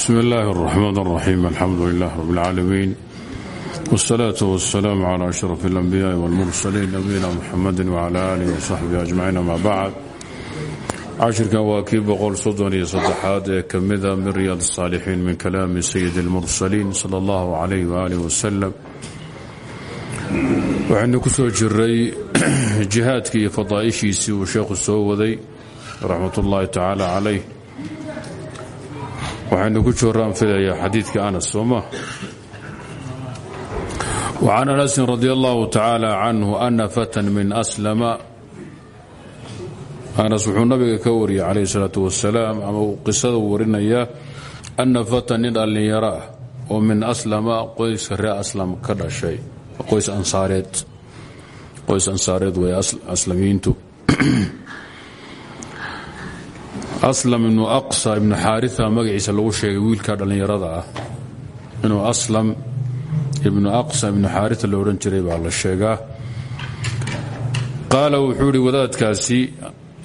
bsm اllahi الرحmn الرaxيim alxamdu lilah rb اlcaalamiin wالsalaaة wالsalaam عlى أشhrف الأnbiyaaءi wاlmursaliin nabiyina mxamadi wعlى alih وsaxbihi أجmaciin ama bacd cashirkan waa kii boqol soddon iyo saddexaad ee ka mida min riyaad الصaalixiin min kalaami sayid اlmursaliin salى اllah عalayh waalih wasalam waxaynu ku soo jiray jihaadkii iyo fadaa'ishiisii uu sheekhu soo waday raxmat ullaahi tacaala calayh waxaynu ku jooraan filayaa xadiidka anas soo ma? Wacan anasin radi allahu tacaala canhu ana fatan min aslama. Anas wuxuu nabiga ka wariyay calayh salaatu wasalaam ama uu qisada warinayaa ana fatan nin dhallinyaro ah oo min aslama qoyska ree aslam ka dhashay. Qoys ansaareed. Qoys aslamiyiintu. aslam ibnu aqsa ibnu xaaria magaciisa lagu sheegay wiilka dhallinyarada ah inuu aslam ibnu aqsa ibnu xaaria la jiray baa la sheegaa qaala wuxuu idhi wadaadkaasi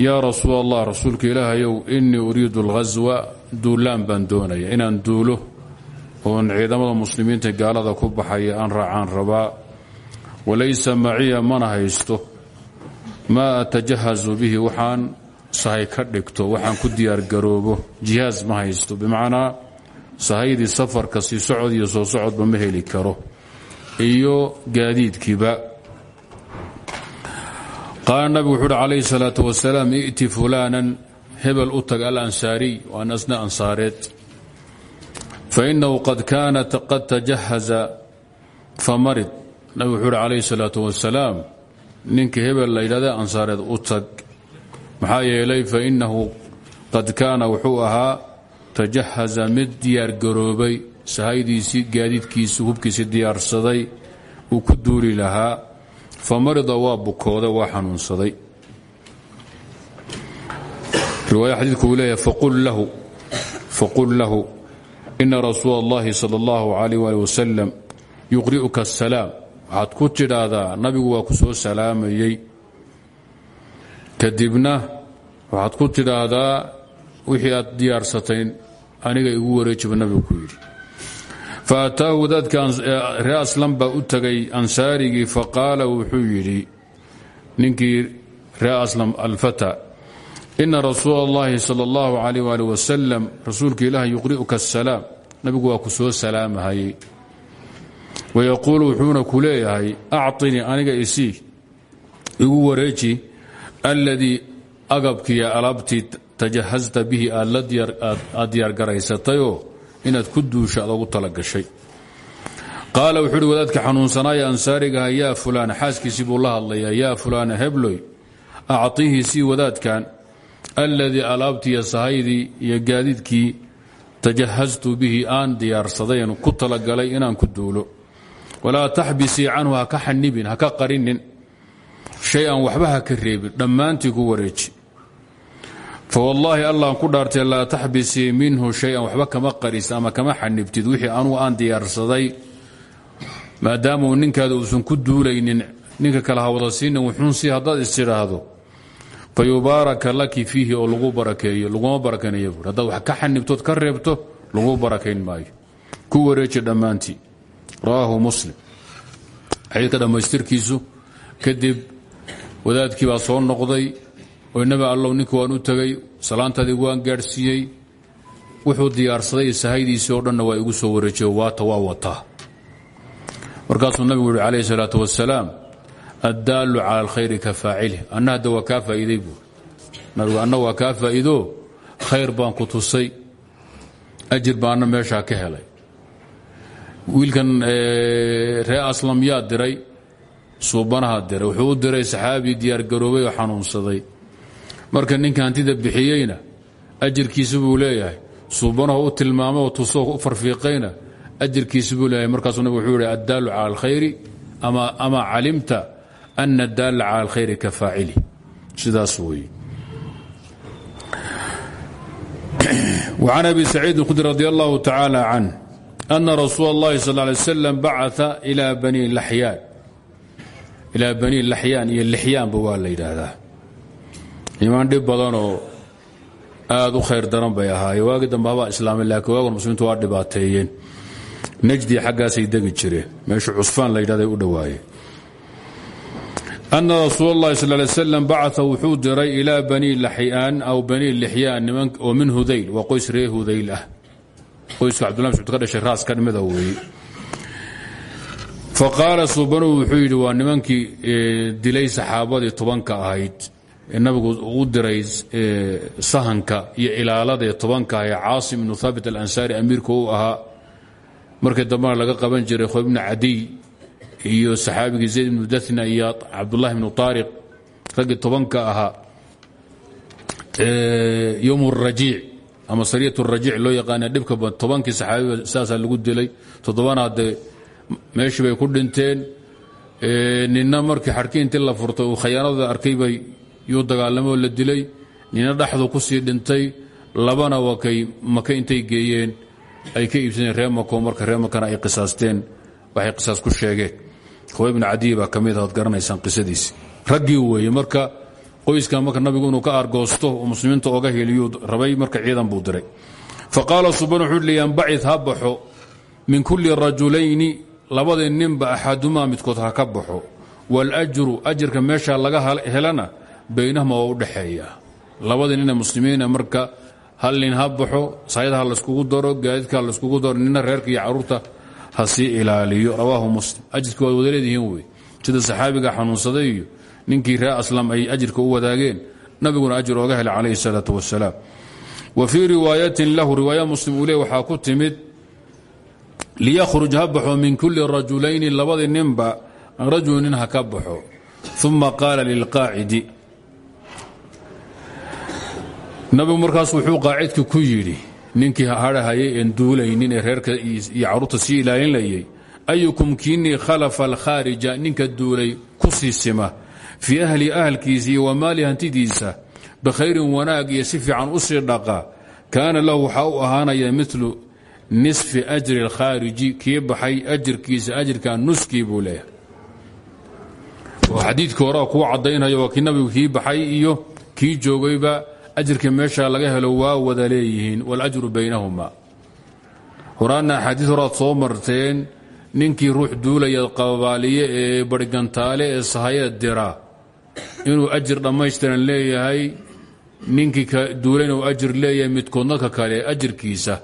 yaa rasuul allah rasuulka ilaahayow innii uriidu alghaswa duulaan baan doonaya inaan duulo oon ciidamada muslimiinta gaalada ku baxaya aan raacaan rabaa walaysa maciya mana haysto maa atajahazu bihi waxaan sahay ka dhigto waxaan ku diyaargaroobo jihaaz ma haysto. Bimacnaa sahaydii safarka sii socod iyo soo socodba ma heli karo. Iyo gaadiidkiiba. Qaala nabigu wuxuu uhi calayhi salaatu wasalaam i'ti fulaanan hebel u tag alansaariy waan asna ansaareed. Fainahu qad kaanat qad tajahaza famarid nabigu wuxuu uhi calayhi salaatu wasalaam ninka hebel la yidhahda ansaareed u tag maxaa yeelay fainahu qad kaana wuxuu ahaa tajahaza mid diyaargaroobay sahaydiisii gaadiidkiisii hubkiisii diyaarsaday uu ku duuli lahaa famarida waa bukooday waa xanuunsaday riwaaya xadiidku uu leeyahay faqul lahu ina rasuula اllahi salى اllahu alayh ali wasalam yuqri'uka asalaam waxaad ku tidhaahdaa nabigu waa ku soo salaamayey kadibna waxaad ku tidhaahdaa wixii aad diyaarsatayn aniga igu wareejiba nabigu ku yidhi faataahu wadaadka ree aslam baa u tegay ansaarigii faqaala wuxuu yidhi ninkii ree aslam alfata ina rasuula اllahi salى اllahu alayh ali wasalam rasuulka ilaah yuqri'uka asalaam nabigu waa ku soo salaamahayey wayaquulu wuxuuna ku leeyahay acطinii aniga isii igu wareeji alladii agabkiiyo alaabtii tajahasta bihi aad diyaargaraysatayoo inaad ku duusha ad ugu talagashay qaala wuxuu wadaadka xanuunsanaaya ansaarigaha yaa fulaan xaaskiisii buu la hadlayaa yaa fulaana hebloy acطihii sii wadaadkan alladii alaabtiiyo sahaydii iyo gaadiidkii tajahastu bihi aan diyaarsadaynu ku talagalay inaan ku duulo. Walaa taxbisii canhu ha ka xanibin ha ka qarinin shay an waxba ha ka reebin. Dhammaantii ku wareeji. Fawallaahi allaan ku dhaartay laa taxbisii minhu shay-an waxba kama qaris ama kama xanibtid wixii anugu aan diyaarsaday maadaama uu ninkaada uusan ku duulaynin ninka kale ha wada siinin wuxuunsii haddaad istidhaahdo fa yubaaraka laki fiihi oo lagu barakeeyo laguma barakaynayo buur haddaad wax ka xanibtood ka reebto lagu kadib wadaadkii baa soo noqday oo nabi allow ninka waan u tegey salaantaadii waan gaadhsiiyey wuxuu diyaarsaday sahaydiisii oo dhanna waa igu soo wareejiyo waata waa wataa markaasuu nabigu yuhi calayhi salaatu wasalaam addaallu cala alkhayri ka faacilih. Anna hadda waa kaa faa'iiday buur nabigu anna waa kaa faa'iidoo khayr baan ku tusay. Ajir baanna meeshaa ka helay. Wiilkan ree aslam yaa diray suubanaha diray wuxuu u diray saxaabii diyaargaroobay oo xanuunsaday. Marka ninka hantida bixiyeyna ajirkiisi buu leeyahay. Suubanaho u tilmaamo oo tusoo u farfiiqayna ajirkiisi buu leeyahay. Markaasuu nabig wuxuu yihi addaalu cala alkhayri ama calimta ana addaalla cala alkhayri ka faacili. Sidaas weeye. وcan abi saciid khudri radi allahu tacaala canh ana rasuul sal lay slam bacaa ilaa bani laxyaan ilaa bani laxyaan iyo lixyaanba waa la yidhaahdaa. Imaan dhib badanoo aad u khayr daran bay ahaayeen. Waagii dambe habaa islaamay laakiin waagan muslimiintu waa dhibaateeyeen. Najdi xaggaasay degi jireen. Meeshu cusfaan la yidhahday u dhowaayeen ana rasuul اllahi sal lay slam wuxuu diray ilaa bani laxyaan aw bani lixyaan oo min hudayl waa qoys ree hudayl ah. Qoyska cabdullah raas ka dhimida faqaala suubanu wuxuu yidhi waa nimankii dilay saxaabadii tobanka ahayd ee nabigu diray sahanka iyo ilaalada ee tobanka ah ee caasim ibnu haabit alansaari amiirka u ahaa. Markii dambena laga qaban jiray khoob ibnu cadiy iyo saxaabigii zayd ibnu dathna iyo cabdullahi ibnu taariq raggii tobanka ahaa yowm rajiic ama sariyat rajiic loo yaqaana dhibka tobankii saxaabiba saasaa lagu dilay toddobanaad dee meeshii bay ku dhinteen. Nina markii xarkii intii la furtay uu khayaanada arkay bay yuu dagaalamoo la dilay. Nina dhaxdu ku sii dhintay labana waa kay intay geeyeen. Ay ka iibsadeen ree mako marka ree makana ay qisaasteen waxay qisaas ku sheegeen. Khubayb ibnu cadiy baa ka mid ah ad garanaysaan marka qoyskan marka nabigu inuu ka aargoosto oo muslimiinta oga heliyuu rabay marka ciidan buu diray. Fa qaala subaan wuxuu liyanbacid ha baxo min kulli rajulayni labadii ninba axadumaa midkood ha ka baxo waاlajru ajirka meesha laga helana baynahuma waa u dhexeeya labadii nine muslimiina marka hal nin ha baxo sayadaha layskugu daro gaadidka ha layskugu daro nina reerka iyo caruurta ha sii ilaaliyo rawaahu muslim ajirka waad wada leedihiin wey sida saxaabiga xanuunsaday iyo ninkii ree aslam ay ajirka u wadaageen nabiguna ajir ooga helay calayhi الsalaaة wasalaam wa fii riwaayatin lahu riwaaya muslim uu le waxaa ku timid liyakhruj ha baxo min kuli rajulayni labadii ninba rajul nin ha ka baxo. Uma qaala lilqaacidi. Nabigu markaas wuxuu qaacidka ku yidhi ninkii hadhahayay een duulaynin ee reerka iyo carruurta sii ilaalinlayay ayukum kiinii khalafa alkhaarija ninka duulay ku sii sima fii ahli ahalkiisa iyo wamaali hantidiisa bikhayrin wanaag iyo si fiican u sii dhaqa kaana lahu waxaa u ahaanaya milu nisfi ajri alkhaariji kii baxay ajirkiisa ajirka nuskii buu leeyahay. Oo xadiidkii horea kuu caddaynaya waa kii nabigu kii baxay iyo kii joogayba ajirka meesha laga helo waa wada leeyihiin wاlajru baynahuma. Horaana axaadiis horaad soo marteen ninkii ruux duulaya qabaaliye ee barhgantaale ee sahaya dira inuu ajir dhammaystiran leeyahay ninkii duulayna uu ajir leeyahay midkoodnadka kale ajirkiisa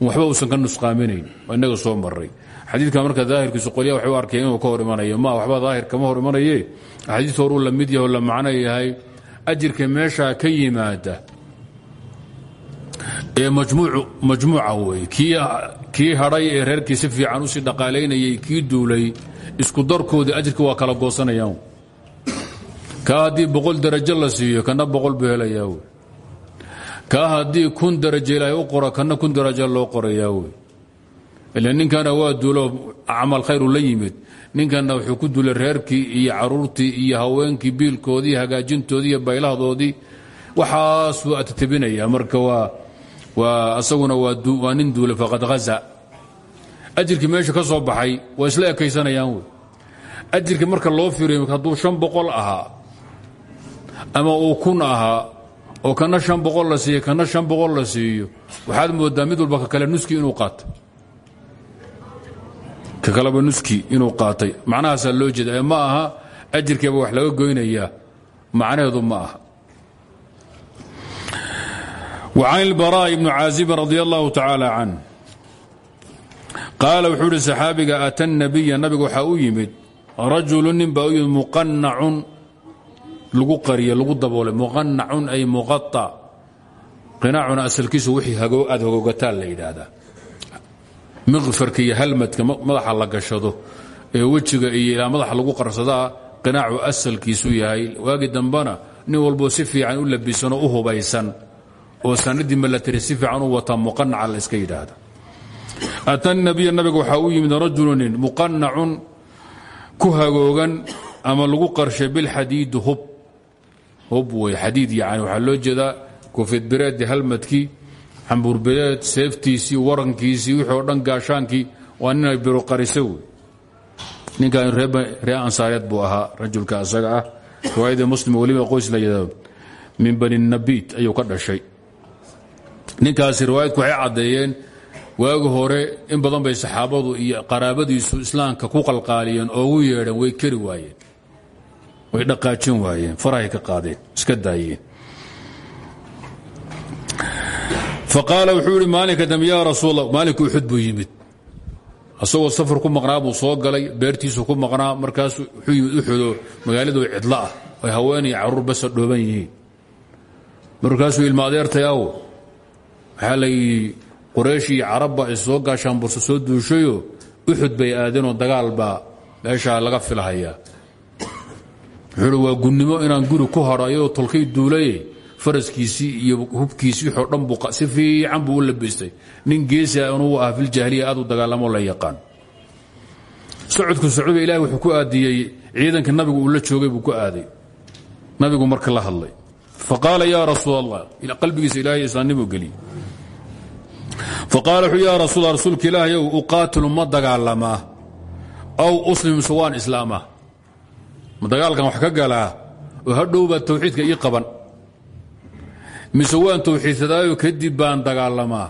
waxba uusan ka nusqaaminayn waa inaga soo maray xadiidka marka daahirkiisu qolya waxay u arkeen inuu ka hor ma waxba daahir kama hor imanaye horuu la mid yaho la macno yahay ajirka meeshaa ka yimaada ee majmuuca wey kii hadhay ee reerkii si fiican u sii dhaqaalaynayay kii duulay isku darkoodii ajirka waa kala goosanayaan kaa haddii boqol darajo la siiyo kana boqol buu helayaa kaa haddii kun darajo ilaahay u qoro kana kun darajo loo qorayaa wey ninkana waa duulo camal khayru la yimid. Ninkanna wuxuu ku duulay reerkii iyo caruurtii iyo haweenkii biilkoodii hagaajintoodii iyo baylahdoodii. Waxaasuu atatebinaya marka waa asaguna waa nin duulay faqad haza ajirkii meesha ka soo baxay waa isla ekaysanayaan wey ajirkii marka loo firiyo hadduu shan boqol ahaa ama uu kun ahaa oo kana shan boqol la siiyo kana shan boqol la siiyo waxaad moodaa mid walba ka kale nuskii inuu qaatay ka kaleba nuskii inuu qaatay macnahaasaa loo jeeda ee ma aha ajirkeeba wax laga goynayaa macnaheedu ma aha وcan الbarاء بن cاaزب رضي الله تaعالى عنه qaala wuxuu ihi saxaabiga ata النabiya nabiga waxaa u yimid rajulu nin baa u yimid muqanacun lagu qariye lagu daboolay muqanacun ay muqaطa qinaacuna asalkiisu wixii aad hogogataan la yidhaahdaa. Miqfarka iyo madaxa la gashado ee wejiga iyo madaxa lagu qarsadaa qinaacu asalkiisu yahay. Waagi dambana nin walboo si fiican u labisanoo u hubaysan oo sanadii malatari si fiican u wataa muqanaca la iska yidhaahda. Ata nabiya nabiga waxaa u yimid ku hagoogan ama lagu qarshay bilxadiidi hub hub wey xadiid yani waxaa loo jeedaa kufidbireedi halmadkii xambuurbireed seeftiisii warankiisii wixii oo dhan gaashaankii waa ninay biro qarise wey ninkan ree ansaareed buu ahaa rajulka asaga ah riwaayadii muslim weliba qoys la yidhaahdo min bani nabiit ayuu ka dhashay. Ninkaasi riwaayadku waxay caddeeyeen waagi hore in badan bay saxaabadu iyo qaraabadiisu islaamka ku qalqaaliyeen oogu yeedheen way keri waayeen way dhaqaajin waayeen farahay ka qaadeen iska daayeen. Faqaala wuxuu ihi maalinka dambe yaa rasuul maalinka uxud buu yimid. Asagoo safar ku maqnaa buu soo galay beertiisu ku maqnaa markaas wuxuu yimid uxudo magaaladu cidlo ah ay haweenay carruur basa dhooban yihiin. Markaasuu ilma adeertay aw waxaa layidhi qoraysh iyo carabba ay soo gaashaan burso soo duushayoo uxud bay aadeenoo dagaal baa meeshaa laga filhayaa wuxuu waa gunnimo inaan guri ku hadho ayadoo tolkay duulaye faraskiisii iyo hubkiisii wixoo dhan buu si fiican buu u labaystay nin geesi ah inuu ah filjaahiliya aad u dagaalamoo la yaqaan. Socodku socda ilahi wuxuu ku aadiyey. Ciidanka nabigu uu la joogay buu ku aaday. Nabigu marka la hadlay. Faqaala yaa rasuul allah qalbigiisa ilaahay islaannimuu geliy faqaala wuxuu yaa rasuul rasuulka ilaahayow uqaatilu ma dagaalamaa aw uslim mise islaamaa ma dagaalkan wax ka galaa oo hadhowbaa tawxiidka ii qaban. Mise waan tawxiidsadaayo kadib baan dagaalamaa?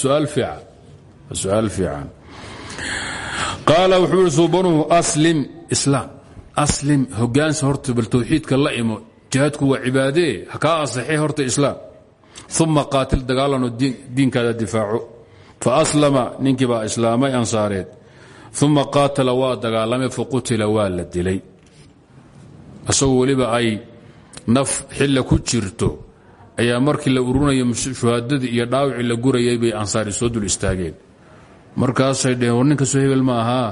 Suaal fiican. Su'aal fiican. Qaala wuxuu ihi suubanuhu aslim islaam. Aslim hogaansa horta bal tawxiidka la imo jihaadku waa cibaadee ha kaa asaxee horta islaam. Uma qaatil dagaalanoo diinkaada difaaco. Fa aslama ninkii baa islaamay ansaareed. Uma qaatala waa dagaalamay faqutila waa la dilay isagoo weliba ay naf xilla ku jirto ayaa markii la ururinayo shuhaadadii iyo dhaawicii la gurayay bay ansaari soo dul istaageen. Markaasay dheheen war ninka soo hebel ma ahaa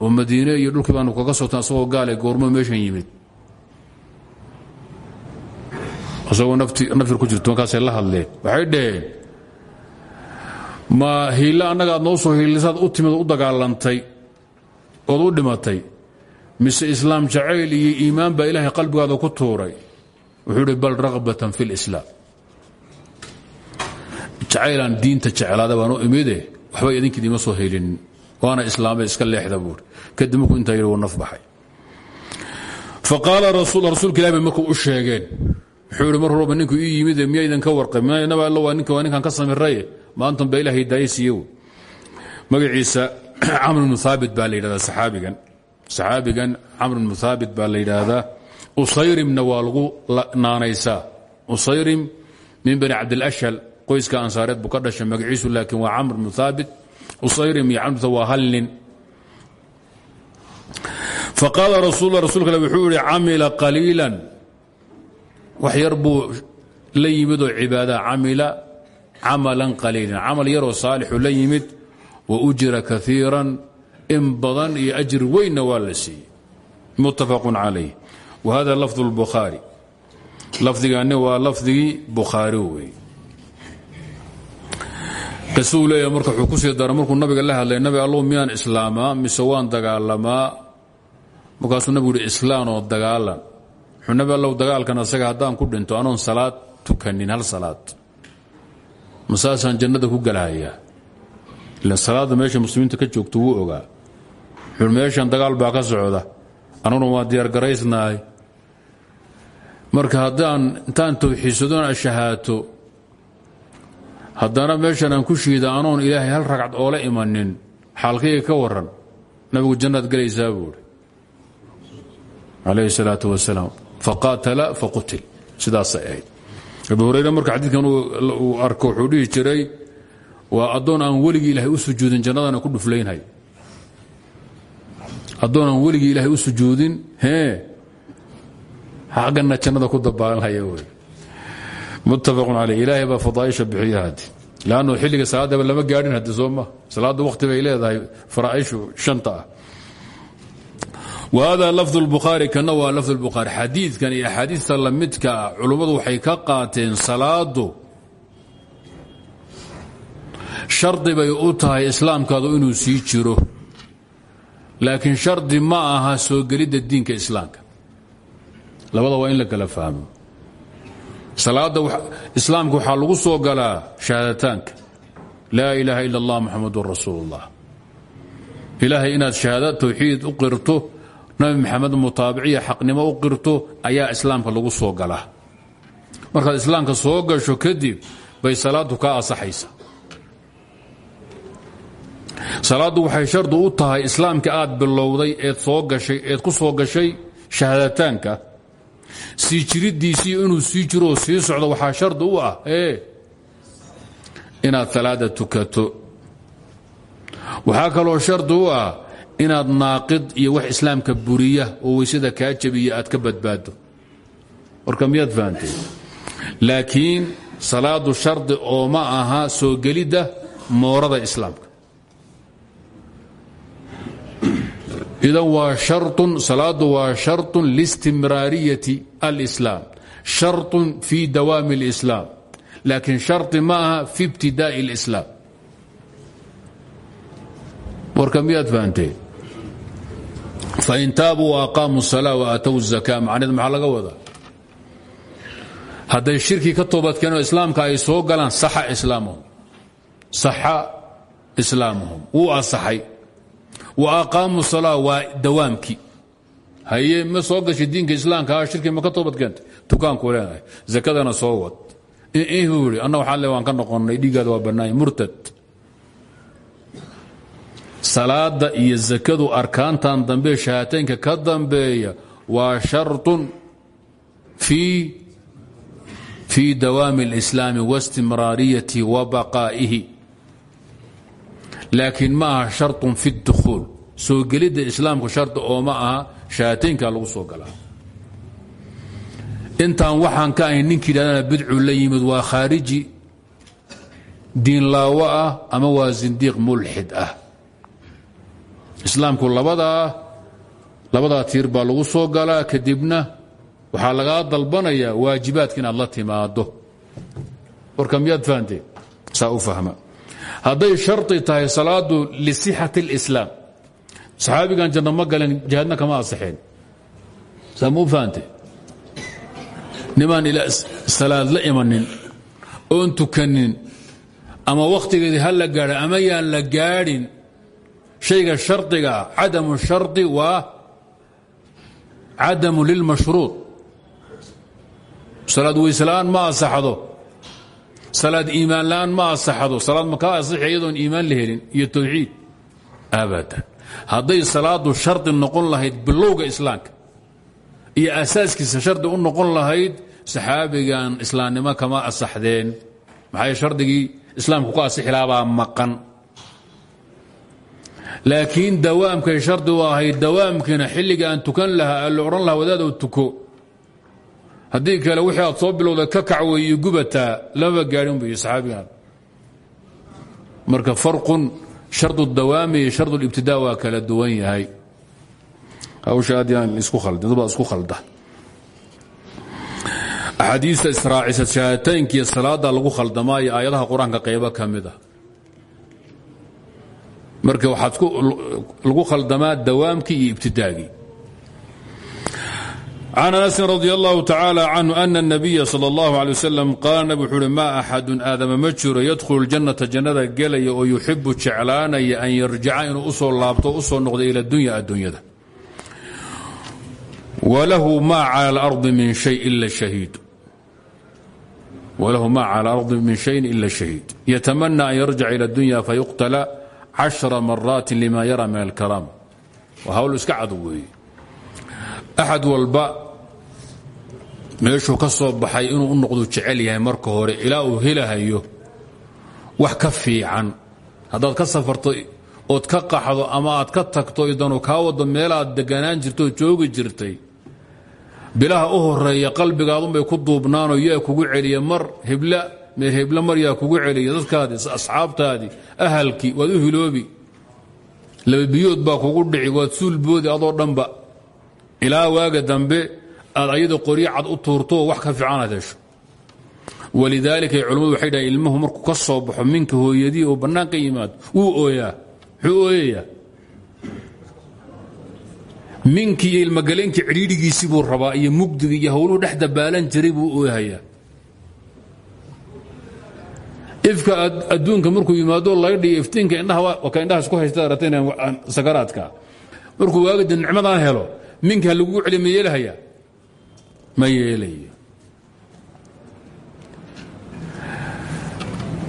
oo madiine iyo dhulkii baanu kaga sotan asagoo gaale goormo meeshan yimid. Isagoo naftir ku jirto markaasay la hadleen. Waxay dhaheen ma hiille annaga aad noo soo hiilisaad u timid u dagaalantay ood u dhimatay mise islaam jacayl iyo iimaan baa ilaahay qalbigaada ku tuuray. Wuxuu idhi bal ragbatan fi lislaam jacaylaan diinta jeclaada baan u imide waxba idinkiid ima soo helinin waana islaamay iska leexda buuri kadib markuu intaa yidhi wuu naf baxay. Faqaala rasuulka ilahi u sheegeen wuxuu mar horba ninku ii yimide miyaa idinka warqay? Naba alla daaye siiye magaciisa camr bnu haabit baa la yidhahdaa saxaabigan camr bnu haabit baa la yidhaahdaa usayrimna waa lagu naanaysaa. Usayrim min bani cabdilashhal qoyska ansaareed buu ka dhashay magaciisu laakiin waa camr bnu haabit usayrim iyo camrta waa hal nin. Faqaala rasul rasulka wuxuu yihi camila qaliilan. Wax yar buu la yimid oo cibaada camila camalan qaliilan camal wa ujira kaiiran in badan iyo ajri weynna waa la siiyey. Muttafaqun calayh. Wa hada lafd اlbukhaari lafdigani waa lafdigii bukhaari wey qisuu leeyahay marka wuxuu ku sii dara markuu nabiga la hadlay nabi allow miyaan islaamaa mise waan dagaalamaa markaasuu nabigu uhi islaan oo dagaalan. Wuxuu nabi dagaalkan asaga haddaan ku dhinto anoon salaad tukanin hal salaad. Masaasaan jannada ku galahayaa? Ila salaadda meesha muslimiinta ka joogto wuu ogaa meeshan dagaal baa ka socda. Anuguna waa diyaargaraysnahay marka haddaan intaan tawxiidsadoon ashahaato haddana meeshan aan ku shiida anoon ilaahay hal ragcad oola imanin xaalkayga ka waran nabigu jannaad gelaysaa buuhi calayhi salaatu wasalaam faqaatala faqutil sidaasay ahayd. Abu hurayre marka xadiidkan uu arko wuxuu jiray waa addoon aan weligii ilaahay u sujuudin jannadana ku dhuflaynhay addoon aan weligii ilaahay u sujuudin hee xaggana jannada ku dabaalanhaya wey muttafaqun caleyh ilaahay baa fadaaisha bixiya haddi xilliga salaadaba lama gaadhin haddi soo ma. Salaadda bay leedahay faraaishu shanta ah. Wa hada lafd اlbukhaari kana waa lafd اlbukhaari xadiidkan iyo axaadiista lamidka ah culummadu waxay ka qaateen salaadu shardi bay u tahay islaamkaadu inuu sii jiro laakiin shardi ma aha soo gelidda diinka islaamka. Labada waa in la kala fahmo. Salaada islaamka waxaa lagu soo galaa shahaadataanka laa ilaaha ila اllah muxamadun rasuul اllah ilaahay inaad shahaada tawxiid u qirto nabi maxamed mutaabiciya xaqnimo u qirto ayaa islaamka lagu soo galaa. Markaad islaamka soo gasho kadib bay salaadu ka asaxaysa salaaddu waxay shardi u tahay islaamka aad bilowday eed soo gashay eed ku soo gashay shahaadataanka sii jiriddiisii inuu sii jiroo sii socdo waxaa shardi u ah ee inaad salaada tukato. Waxaa kaloo shardi u ah inaad naaqid iyo wax islaamka buriya oo weysada kaa jabiya aad ka badbaado warka miyaad fahanteen? Laakiin salaadu shardi oo ma aha soo gelidda moorada islaamka idan waa sharun salaadu waa sharطun liistimraariyati alislaam sharطun fi dawaami اlislaam laakiin shardi ma aha fi ibtidaaءi اlislaam warka miyaad fahanteen fain taabuu aqaamuu الsalaa waatow الzaka macneed maxaa laga wadaa hadday shirki ka toobadkeenoo islaamka ay soo galaan saxa islaamahum saxa islaamuhum wuu asaxay wa aqaamuu salaa waa dawaamkii haye ma soo gashay diinka islaamka shirki ma ka toobad keentay tukaanku leenahay zakadana suu wad. Buu yidhi anna waxaa le waan ka noqonnay dhiiggaada murtad. Salaada iyo zakadu arkaantan dambe shahaataynka ka dambeeya waa sharطun fii dawaami اlislaami waistimraariyati wa baqaa'ihi laakiin ma aha sharطun fi اdukhuul soo gelidda islaamku shardi oo ma aha shahaataynka lagu soo galaa intaan waxaan ka ahayn ninkii yidhahdana bidcu la yimid waa khaariji diinlaawo ah ama waa zindiiq mulxid ah. Islaamku labadaa labadaa tiir baa lagu soo galaa kadibna waxaa lagaa dalbanayaa waajibaadka la timaado warka miyaad fahanteen u fahma hadday shardi tahay salaadu lisixati اlislaam saxaabigan janno ma galen jihaadna kama asaxeen saa ma u fahante nimaan salaad la imanin oon tukanin ama wakhtigeedii ha la gaadha ama yaan la gaadhin shayga shardiga ah cadamu shardi waa cadamu lilmashruud salaad weysela'aan ma asaxdo salaad iimaan la'aan ma asaxdo salaad makaa asixi iyadoon iimaan la helin iyo tawxiid. Abadan. Hadday salaadu shardi noqon lahayd bilowga islaamka iyo asaaskiisa shardi u noqon lahayd saxaabigan islaamnimo kama asaxdeen maxay shardigii islaamku ku asixi lahabaa maqan. Laakiin dawaamkay shardi u ahayd dawaamkiina xilliga aan tukan lahaa la odhan lahaa wadaadoo tuko haddii kale wixii aad soo bilowda ka kacwey iyo gubataa lama gaadhin bu saxaabigan. Marka farqun shardu dawaami iyo shardu libtidaa waa kala duwan yahay. Hawsha aad yaan isku khalda dad baa isku khalda. Axaadiista israacisa shahaataynkiiyo salaada lagu khaldamaayo aayadaha qur'aanka qaybo ka mid a marka waxaad lagu khaldamaa dawaamkii iyo can anasin radi allahu tacaala canhu ana اnabiya sal اllahu alay wasalam qaala nabig wuxuu uhi maa axadun aadama ma jiro yadkhulu ljannata jannada gelaya oo yuxibu jeclaanaya an yarjica inuu u soo laabto u soo noqdo ila dunya adduunyada walahu maa cala alardi min shayin ila shahiid yatamana an yarjica ila dunya fayuqtala cashra maraatin lima yara min alkaraam waa hawl iska cadu weeye axad walba meeshuu ka soo baxay inuu u noqdu jecel yahay marka hore ilaa uu helahayo wax ka fiican. Haddaad ka safarto ood ka qaxdo ama aad ka tagto idanu kaa wado meelaad deganaan jirto oo joogi jirtay bilaha u horreeya qalbigaadunbay ku duubnaanoo yaa kugu celiya mar hebla meer hebla mar yaa kugu celiya dadkaadii asxaabtaadii ahalkii waad u hiloobi. Lababiyood baa kugu dhici waad suulboodi adoo dhanba ilaa waaga dambe aad ayada qoryo cad u tuurto wax ka fiicanaad hesho. Walidaalika culimmadu waxay dhahen ilmuhu markuu ka soo baxo minka hooyadii oo bannaan ka yimaado wuu ooyaa muxuu ooyayaa. Minkii iyo buu rabaa iyo mugdiga iyo howluhu dhex jiray buu ooyhayaa ifka adduunka markuu yimaado laydhiyo iftiinka indhaha ka indhaha isku haysta rateen sakaraadka markuu waagida nicmadan helo minka lagugu celi ma yeelhayaa ma yeelayo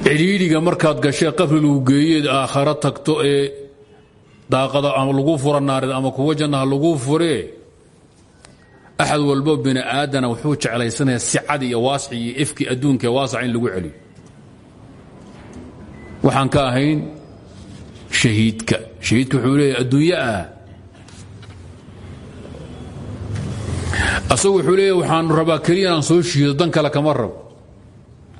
cidhiidhiga markaad gashee qabri lagu geeyeed aakharo tagto ee daaqada ama lagu fura naareed ama kuwa jannaha lagu furee axad walbo bini aadana wuxuu jeclaysanayaa sicadi iyo waasci iyo ifki adduunka ee waasaca in lagu celiyo. Waxaan ka ahayn shahiidka. Shahiidka wuxuu leeyahy adduunyo ah asagu wuxuu leeyahy waxaan rabaa keliya inaan soo shiido dan kale kama rabo.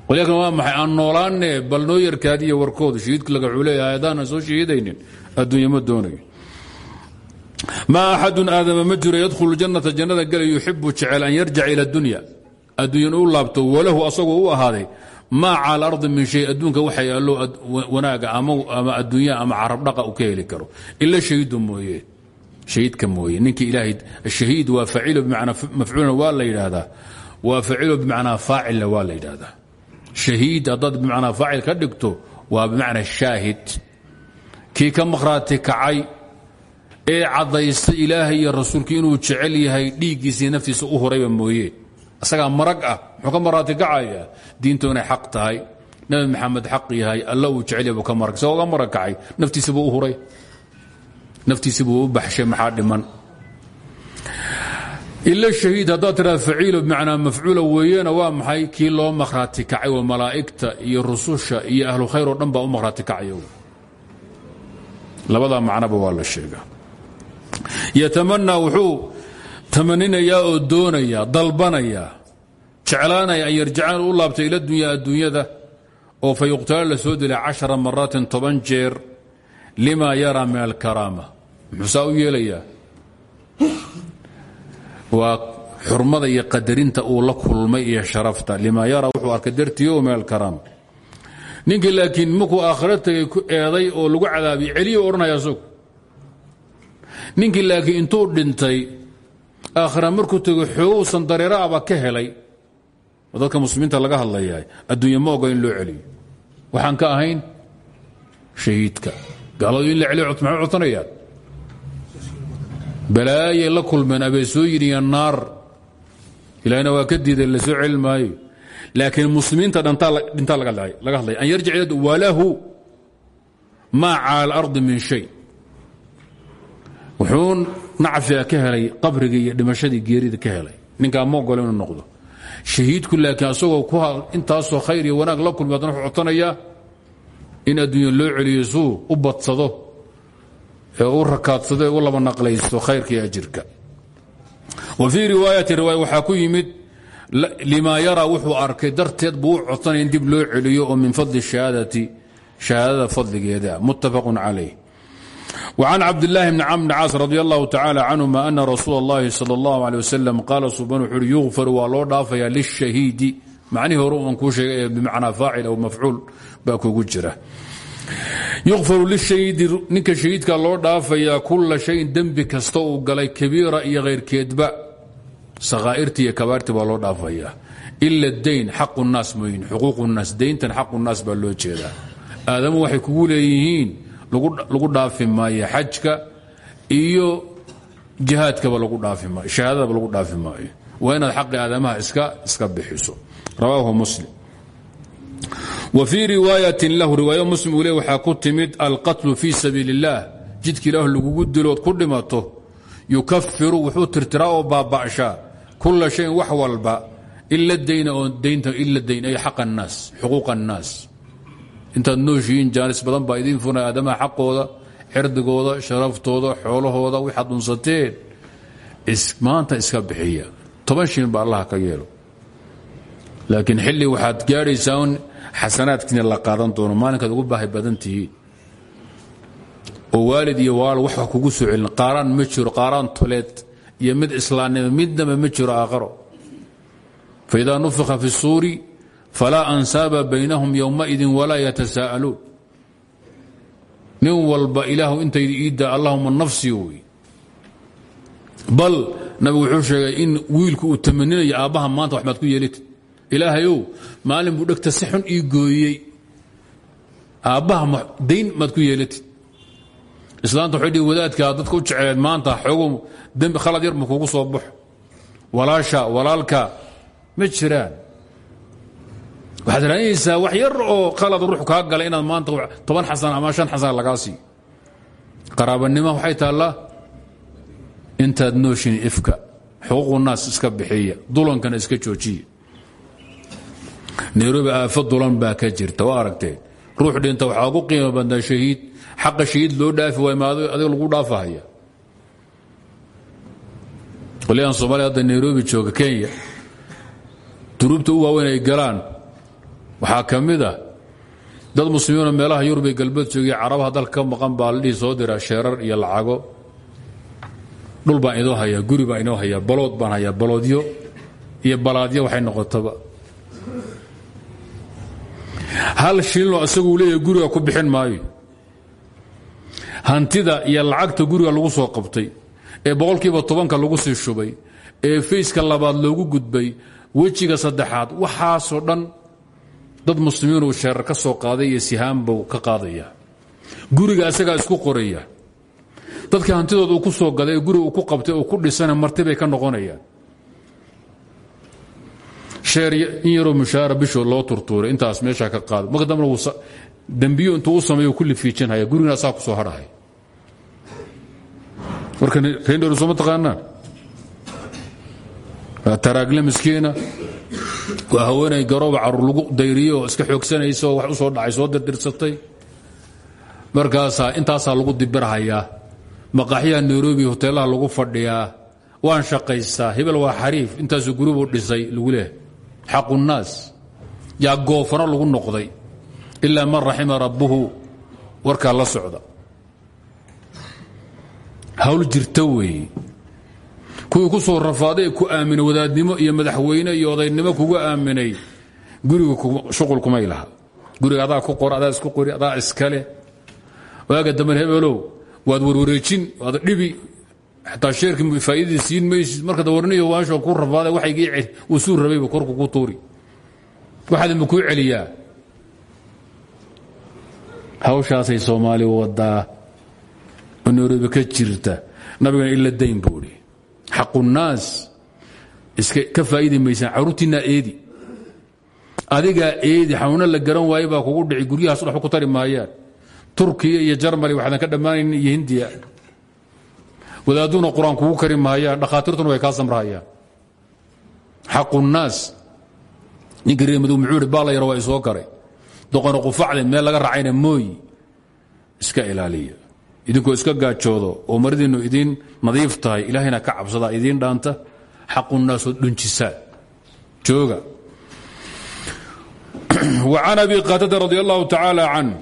Qolyakan waa maxay? Aan noolaanne bal noo yarkaadiya warkoodu shahiidku laga wuxuu leeyahay haddaanan soo shahiidaynin adduunye ma doonayo maa ma jiro yadkhulu jannata jannada gala yuxibu jecel an yarjaca ila dunya. Adduunyan u laabto walahu asagoo u ahaaday maa cala ardi min shay adduunka waxa yaallo wanaaga ama adduunya ama carabdhaqa u ka karo ila shahiidu mooye shahiidka mooye. Ninkii ilaahay shahiid waa faciilo bimacnaa mafcuulna waa la yidhaahdaa. Waa faciilo bimacnaa faacilna waa la yidhaahdaa. Shahiid haddaad bimacnaa faacil ka dhigto waa bimacnaa shaahid. Kii ka makhraati kacay ee caddaystay ilaahay iyo rasuulkii inuu jecel yahay dhiiggiisii naftiisa u hurayba mooye. Isagaa marag ah muxuu ka maraati kacaya diintu inay xaq tahay. Nabi maxamed xaq yahay alla uu jecel yahay buu ka marag. Isagoo ga marag kacay naftiisa buu u huray naftiisi buu baxshay maxaa dhiman? Ila shahiid haddaad tiraa faciilo bimacnaa mafcuula weeyena waa maxay? Kii loo makhraati kacay oo malaa'igta iyo rususha iyo ahlu khayr oo dhan u makhraati kacaya labadaa macnoba waa la sheegaa yatamanaa wuxuu tamaninayaa oo doonayaa dalbanayaa jeclaanaya an yarjacaan u laabta ila dunya adduunyada oo fa la soo dilay cashara maraatin toban jeer lima yaraa min alkaraama muxuusaa u yeelayaa? Waa xurmada iyo qadarinta uu la kulmay iyo sharafta. Lima yaraa wuxuu arkay dartiio min alkaraama ninkii laakiin markuu aakhiro tagay ku eeday oo lagu cadaabiyey celiyo odhanaya asagu ninkii laakiin intuu dhintay aakhira markuu tego xoogowsan dareeraaba ka helay. Dadka muslimiinta laga hadlayaa adduunya ma ogo in loo celiyo. Waxaan ka ahayn shahiidka. Gaaladu in la celiyo maxay codsanayaan balaayay la kulmeen abeesooyin iyo naar. Ilaahna waa ka diiday la soo celi maayo laakiin muslimiinta dhintaa laga hadlaya an yarjic walahu maa cala alardi min shay. Wuxuu nacfiga ka helay qabrigii iyo dhimashadii geerida ka helay. Ninkaa ma ogolo inuu noqdo. Shahiidku laakiin asagoo ku intaasoo khayr iyo wanaag la kulmi haddana wuxuu codsanayaa in adduunya loo celiyo suu u badsado ee u rakaadsado ee u laba naqlaysto khayrka iyo ajirka wa fii riwaayati riwaaya waxaa ku yimid lima yaraa wuxuu arkay darteed buu u codsanaya in dib loo celiyo oo min fadli shahaadati shahaadada fadligeeda muttafaqun calayh وعن عبد الله بن عم بن cاaص رضي الله تعالى عنهma أن رsuuل اللhi صلى الله عليه وسلم قال suban وu يغفر waa loo dhaafaya للشhهيidi macnihii hore uan kuu sheegay bmacnaa faacil aw mafcuul baa kugu jira yukfaru lishahidi ninka shahiidka loo dhaafayaa kula shayin dembi kasta uu galay kabiira iyo hayrkeedba sakhaa'irti iyo kabaarti baa loo dhaafayaa ila dayn xaqu naas mooyin. Xuquuqu naas dayntan xaqu naas baa loo jeeda aadamu waxay kugu leeyihiin lagu dhaafi maayo xajka iyo jihaadkaba lagu dhaafi maayo shahaadadaba lagu dhaafi maayo. Waa inaad xaqi aadamaha iska iska bixiso. Rawaahu muslim wfii riwaayatin lahu riwaayo muslim uu le waxaa ku timid alqatlu fii sabiil اllaah jidka ilaah lagugu dilood ku dhimato yukafiru wuxuu tirtiraa oo baaba'shaa kula shayin wax walba ila dayna oo daynta ila dayn ay xaq annaas xuquuq annaas intaad nooshihiin jaanis badan baa idiin furnay aadamaha xaqooda xirdigooda sharaftooda xoolahooda waxaad unsateen maanta iska bixiya. Toban shiin baa allaha ka yeelo. Laakiin xilli waxaad gaadhaysaa xasanaadkiina la qaadan doono maalinkaad ugu baahi badan tihiin oo waalid iyo waal wax kugu soo celin qaaraan ma jiro qaaraan iyo mid islaamnimo midnaba ma jiro aakharo faidaa fi suuri falaa ansaaba baynahum yowmaidin walaa yatasaa'aluun nin walba ilaahu intayda iidda allahuma nafsi wey bal nabigu wuxuu sheegay in wiilku uu tamaninayo aabbaha maanta wax maad ku yeelitid ilaahayow maalin buu dhegta si xun ii gooyey. Aabbaha dayn maad ku yeelatid. Islaanta waxay dhihi wadaadkaa dadka maanta xoogo dembi khalad yar ma kugu soo baxo walaasha walaalka ma jiraan. Waxaad raadinaysaa wax yar oo qalad ruux kaa gala inaad maanta toban xasan ama shan xasan lagaa siiyo waxay taallaa intaad nooshin ifka xuquuqu iska bixiya dulankana iska joojiya nairobi aafo dulan baa ka jirta. Waa aragteen ruux dhinta waxaa ugu qiimo badnaa shahiid. Xaqa shahiid loo dhaafi waay ma adiga lagu dhaafahaya. Qolyahan soomaliya hadda nairobi jooga kenya duruubta u waaweyn ay galaan waxaa ka mid a dad muslimiinoo meelaha yurub ee galbeed joogay carabaha dalka ka maqan baa la dhihi soo dira sheerar iyo lacago. Dhul baan idoo hayaa guri baan inoo balood baan hayaa baloodyo iyo balaadyo waxay noqotaba hal shilino isaguu leeyahay guriga ku bixin maayo. Hantida iyo lacagta guriga lagu soo qabtay ee boqolkiiba tobanka lagu sii shubay ee fayska labaad loogu gudbay wejiga saddexaad waxaasoo dhan dad muslimiinuu sheerar ka soo qaaday iyo sihaanbuu ka qaadaya. Guriga asagaa isku qoraya. Dadka hantidooda uu ku soo gaday ee guriga uu ku qabtay uu ku dhisana marti bay ka noqonayaan in yaroo mushaara bishoo loo turtuuray intaas meeshaa ka qaado. Marka dambena dembiyo intuu sameeyo kulli fiijinhaya gurigana asaa ku soo hadhahay marka reendheru soo ma taqaanaan? Waa taraagle miskiina. Waa haweenay garooba carruur lagu dayriyo iska xoogsanaysa oo wax u soo dhacay soo dirdirsatay. Markaasaa intaasaa lagu dibirhayaa. Maqaaxyaha nairobi hoteelaha lagu fadhiyaa. Waan shaqaystaa hebel waa xariif. Intaasuu guribuu dhisay lagu leehay xaqunnaas yaa goofano lagu noqday. Ilaa man raxima rabbuhu warkaa la socda. Hawl jirta weeye kuwii ku soo rafaaday ku aaminay wadaadnimo iyo madaxweyne iyo odaynimo kugu aaminay guriga shuqul kumay laha guriga adaa ku qor adaa isku qori adaa iskale waaga dambe hebelow waad warwareejin waad dhibi xataa sheerkii faa'iidadii siin maysid. Marka dawarniyo waasho ku rafaaday waxaygii uu suu rabayba korku ku tuuri. Waxaadinba kuu celiyaa? Hawshaasay soomaali wadaa oo nairobi jirta. Nabigana ila dayn buu idhi. Xaqunnaas iska ka faa'idi maysaan carruurtiinaa eedi. Adigaa eedi xanuuna la garan waaye kugu dhici guryahaas waxba ku tari turkiya iyo jarmali waxaadan ka dhammaanaynin iyo hindiya wadaaduna qur-aan kugu kari maayaan dhakhaatiirtuna way kaa samrahayaan xaqunnaas ninka reer madow muxuu ihi baala yaro waa isoo karay doqona qufacde meel laga raacayna mooyi iska ilaaliya idinkoo iska gaajoodo oo maridiinnu idiin nadiif tahay ilaahayna ka cabsadaa idiin dhaanta xaqunnaasoo dhunjisaa jooga وعن أبي قاتدة رضي الله تعالى عنه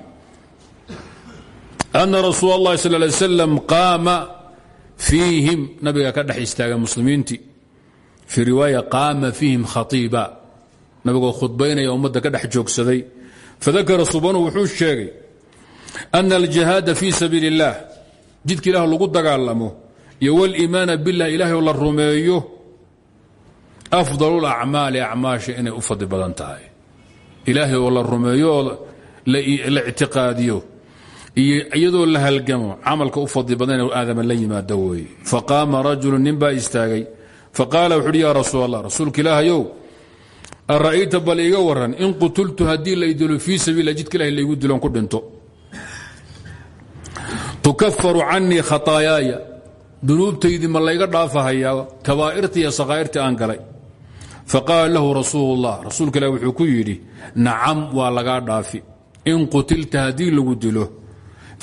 أن رسول الله صلى الله عليه وسلم قام fiihim nabiga ka dhex istaaga muslimiintii fii riwaaya qaama fiihim khaiiba nabigoo khudbaynaya ummadda ka dhex joogsaday. Fadakara subanu wuxuu sheegay ana aljihaada fii sabiili اllah jidka ilaah lagu dagaalamo iyo waliimaana bilah ilaahoo la rumeeyo afdal lacmaali acmaasha inay u fadli badan tahay. Ilaahay oo la rumeeyo oo la ictiqaadiyo iyo iyadoo la halgamo camalka u fadli badan inuu aadama la yimaado weeye faqaama rajulu nin istaagay. Faqaala wuxu uhi yaa rasuul allah rasuulka ara'ayta bal waran in qutultu haddii la idilo fii sabiila jidka ilahi laygu dilon ku dhinto. Tukafaru canii khataayaaya dunuubtaydii ma layga dhaafahayaa kabaa'irtii iyo sakhaa'irtii aan galay. Faqaala lahu rasuul اllah rasuulka wuxuu ku yidhi nacam waa lagaa dhaafi. In qutilta haddii lagu dilo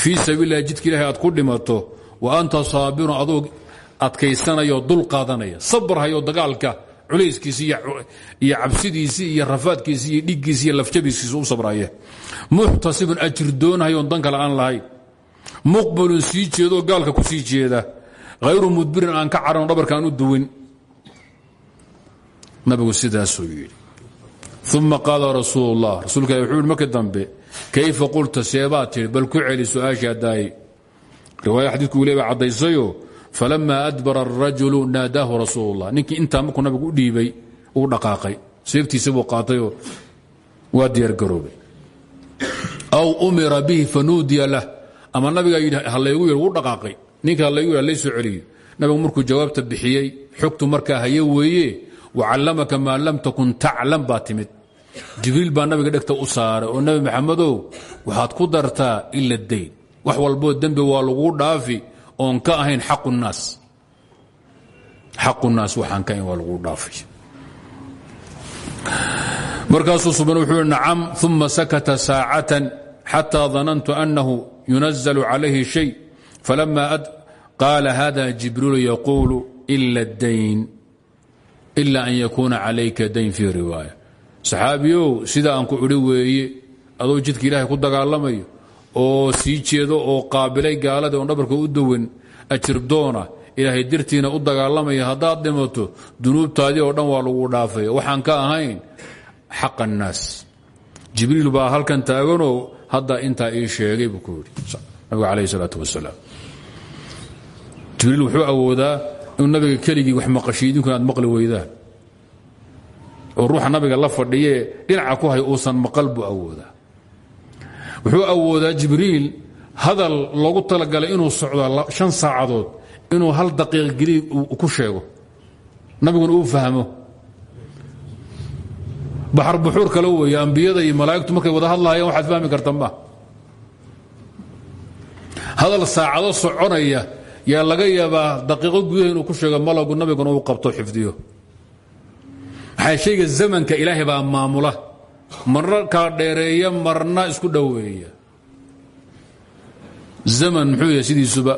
fii sabiililah jidka ilahi aad ku dhimato wa anta saabirun adoo adkaysanayao dul qaadanaya sabrhayo dagaalka culayskiisi iyo cabsidiisii iyo rafaadkiisi iyo dhiggiisi iyo lafjabiskiisa u sabraya muxtasibun ajir doonhayoon dan kale aan lahayn muqbalun sii jeedaoo gaalka ku sii jeeda. Hayru mudbirin aan ka caran dhabarka aan u duwin. Nabigu sidaasuu yidhi. Uma qaala rasuul اllah rasuulka wuxuu dambe kayfa qulta seebaad tii bal ku celi su'aashii hadaaye riwaaya xadiidku weliba caddaysayo falama adbara arajulu naadaahu rasuululah ninkii intaa markuu nabigu u dhiibay uu dhaqaaqay seebtiisa buu qaatayoo waa diyaargaroobay aw umira bihi fanuudiya lah ama nabigaa yidhi halaygu yidh wuu dhaqaaqay ninka halaygu yidh halay soo celiyo nabigu markuu jawaabta bixiyey xogtu markaa haye weeye wa callamaka maa lam takun taclam baa timid jibriil baa nabiga dhegta u saaray oo nabi maxamedow waxaad ku dartaa ila dayn wax walboo dembi waa laguu dhaafi oon ka ahayn xaqu naas. Xaqu naas waxaan ka ahayn waa laguu dhaafay markaasuu suban wuxuu hi nacam sakata saacatan xataa danantu annahu yunazl calayhi shay falama qaala hada jibriilu yaquulu ila dayn ila an yakuuna calayka dayn fii riwaaya saxaabiyow sida aan ku idhi weeye adoo jidka ilaahay ku dagaalamayo oo sii jeedo oo qaabilay gaalada oon dhabarka u dawan ajirdoona ilaahay dirtiina u dagaalamaya haddaad dhimato dunuubtaadii oo dhan waa lagu dhaafaya. Waxaan ka ahayn xaq annaas. Jibriil baa halkan taaganoo hadda intaa ii sheegay buu ku yidhi. Nabiga calayh isalaatu wasalaam jibriil wuxuu awoodaa inuu nabiga keligii wax idinkuna aad maqli weydaan oo ruuxa nabiga la fadhiyee dhinaca ku hay uusan maqal buu awoodaa. Wuxuu awoodaa jibriil hadal loogu talagalay inuu socdo shan saacadood inuu hal daqiiq geliy ku sheego. Nabiguna uu fahmo. Baxar buxuur kale weeye ambiyada iyo malaa'igtu markay wada hadlahayaan waxaad fahmi karta ma hadal saacado soconaya yaa laga yaabaa daqiiqo gudaha inuu ku sheego malagu nabiguna uu qabto xifdiyo maxaa shayga zamanka ilaahay baa maamula. Marna kala dheereeya marna isku dhoweeya. Zaman muxuu yahay sidiisuba.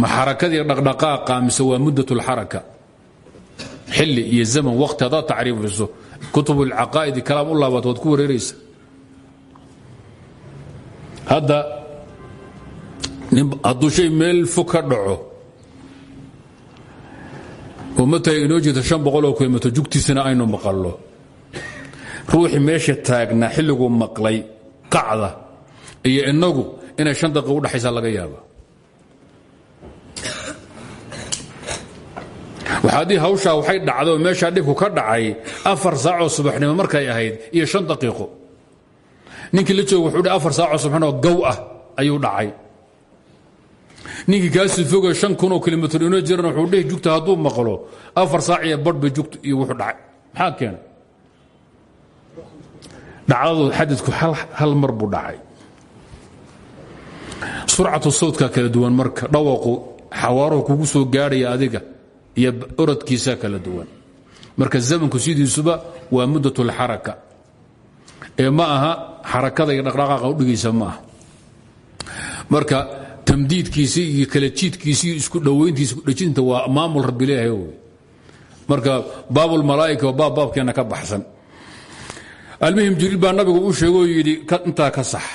Ma xarakadii dhaqdhaqaaqa mise waa muddat اlxaraka xilli iyo zaman wakti haddaad tacriifiso kutub اlcaqaa'idi kalaam u laabato waad ku wareeraysa. Hadda hadduu shay meel fog ka dhaco oo matala inoo jeeto an boqoloo jugtiisana aynu maqallo ruuxii meesha taagnaa xilliguu maqlay qacda iyo inagu inay shan daqiiq udhaxaysaa laga yaaba waxaadii hawshaa waxay dhacday oo meeshaa dhibku ka dhacay afar saacoo subaxnimo markay ahayd iyo shan daqiiqo. Ninkii la jooga wuxuu afar saacoo subaxnimo gow ah ayuu dhacay ninkii kaasii foga shan kunoo kilomitr inoo jirana wuxuu dhihi jugta hadduu maqlo afar saac iyo badh bay iyo wuxuu dhacay. Maxaa keena dhacdadu xadidku hal mar buu dhacay. Surcatu sawdka kala duwan marka dhawaqu xawaaruhu kugu soo gaadhaya adiga iyo orodkiisa kala duwan. Marka zamanku sidiisuba waa muddat اlxaraka ee ma aha xarakada iyo dhaqdhaqaaqa udhigaysa ma aha. Marka tamdiidkiisii iyo kala jiidkiisii isku dhowayntiisa kudhejinta waa maamul rabbileehay wy marka baabulmalaa'ika waa baab baabkeenna ka baxsan. Almuhim jibriil baa nabigu u sheegoo yidhi intaa ka sax.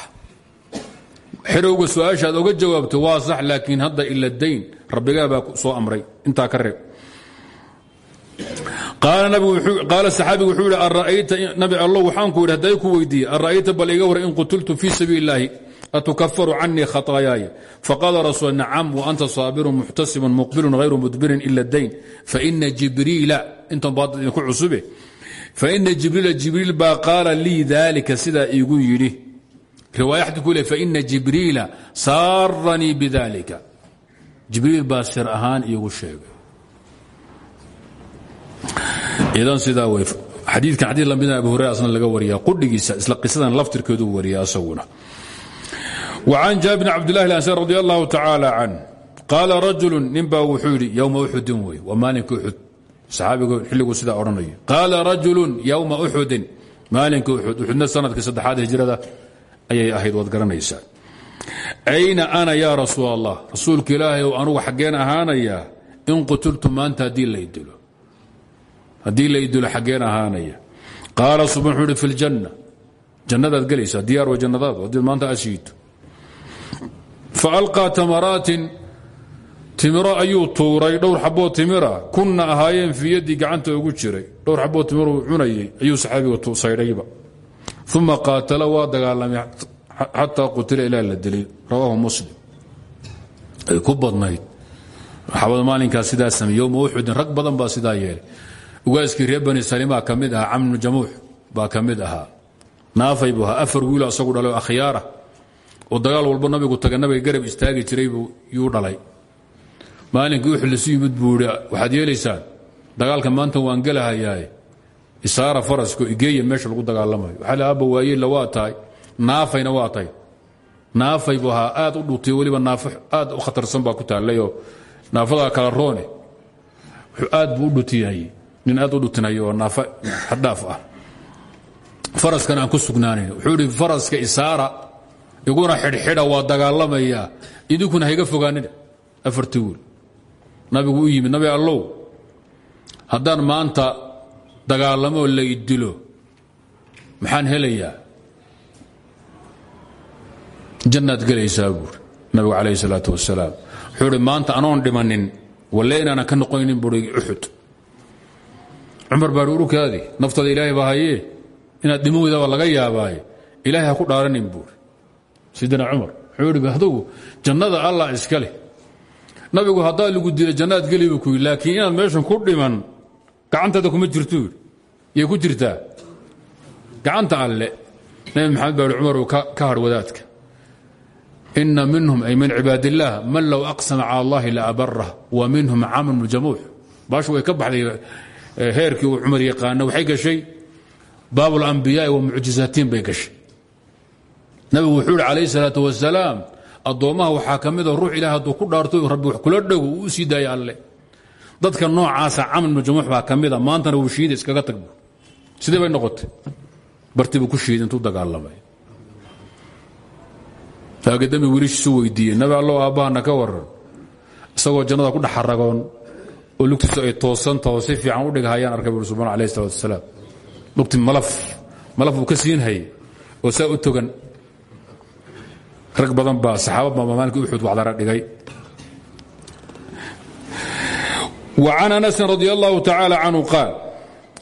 Xerowga su'aashaad oga jawaabto waa sax laakiin hadda ila dayn rabbigaa baa soo amray. Intaa ka reeb. Qaala saxaabigu wuxuu yidhi ara'ayta nabi allo waxaan ku yidhi hadday ku weydiiye ara'ayta bal iga war in qutultu fii illaahi atukafaru canii khaطaayaaya faqaala rasuul nacam waanta saabirun muxtasibun muqbilun hayru mudbirin ila dayn faina jibriila intan baad idinku cusube faina jibriila jibriil baa qaala lii dalika sidaa iigu yidhi riwaaya xadii ku le faina jibriila saaranii bidalika jibriil baa sir ahaan iigu sheegay idan sidaa wey xadiikan xadii lamida abu hurera asna laga wariya qudhigiisa isla qisadan laftirkeedu wariya asaguna وعن jaaبر بن cبدالله الأنساري رضي الله تعالى عنه قاaل رaجuل ninbaa wuxuu yidhi yومa أxudin wey waa maalinka أxud saxaabigu xilligu sidaa odhanaya qaala رaجuل yومa أxudin maalinka أxud uxudna sanadkii saddexaad hijrada ayay ahayd waad garanaysaa ayna ana ya rasuul الlah rasuulka ilaahay ou anugu xaggeen ahaanayaa in qutultu maanta haddii laydilo haddii laydilo xaggeen ahaanaya qaala suban wuxuu ihi fi اljanة jannadaad gelaysaa diyaar wa jannadaad haddii maanta asiito faalqaa tamaraatin timiro ayuu tuuray dhowr xaboo timira. Kunna ahaayeen fii yaddii gacanta ugu jiray. Dhowr xaboo timiruu cunayay ayuu saxaabiga saydhayba uma qaatala waa dagaalamay xataa qutila ilaa la dilay. Rawaahu muslim. Ay ku badnayd. Xabada maalinkaas sidaa samey. Yowma uxudin rag badan baa sidaa yeelay. Ugaaskii reer bani salimaa ka mid ahaa camnu jamuux baa oo dagaal walba nabigu taga nabiga garab istaagi jiray yuu dhalay. Maalinkii uxud lasu yimid buu i waxaad yeelaysaan dagaalka maanta waan gelahayaaye isaara farasko igeeya meesha lagu dagaalamayo. Waxaa la aabba waayela waa naafayna waa naafay buu aad u dhutiyo weliba naafo aad u khatarsan baa ku taallayoo naafadaa kala roone. Aad buu dhutiyay nin aad u dhutinayo oo naafo ah. Faraskan aan ku sugnaanayn wuxuu idhi faraska isaara iguna xidhxidha waa dagaalamayaa idinkuna hayga fogaanina afartii wiil nabigu u yimid nabi allow haddaan maanta dagaalamoo la idilo maxaan helayaa? Jannaad gelaysaa buuri. Nabigu calayh salaatu wasalaam wuxuu maanta anoon dhimanin walle inaanan ka noqoynin buui uxud cumar baa urukaadi naftada ilaahay baa hayee? Inaad laga yaabaaye. Ilaahay ha ku dhaaranin buuri sidina cumar. Wuxuu adugu jannada allah iska leh. Nabigu haddaa lagu dila jannaad geli yidhi laakiin inaad meeshan ku dhiman gacantaada kuma jirtu yay ku jirtaa? Gacanta alle. Nabi maxamed baa uu ka har wadaadka. Ina minhum ay min cibaad illaah man low aqsama cala allahi la abarah wa minhum camr bnu jamuux baashu way ka baxday heerkii uu cumar yaqaana waxay gashay. Baab nabigu wuxuu ihi calayh salaatu wasalaam addoommaha waxaa ka mida ruux ilaah hadduu ku dhaarto rabbi wax kula dhego uu u sii daaya alle. Dadka noocaasa camr bnu jamuux baa ka mida maantana wuu iskaga tagbu sidee bay noqotay? Barti buu ku shiida intuu dagaalamay. Taagadami wiilashiisu weydiiyey nabi allow aabbahana ka waran isagoo jannada ku dhex oo lugtiisu ay toosantaho si fiican u dhighayaan arkay buui subaan alayh lugti malaf malaf uu ka siin hayay oo saa u togan rag badan baa saxaaba baa maaliki uxud waxdara dhigay. Wa can anasin radi allahu qaal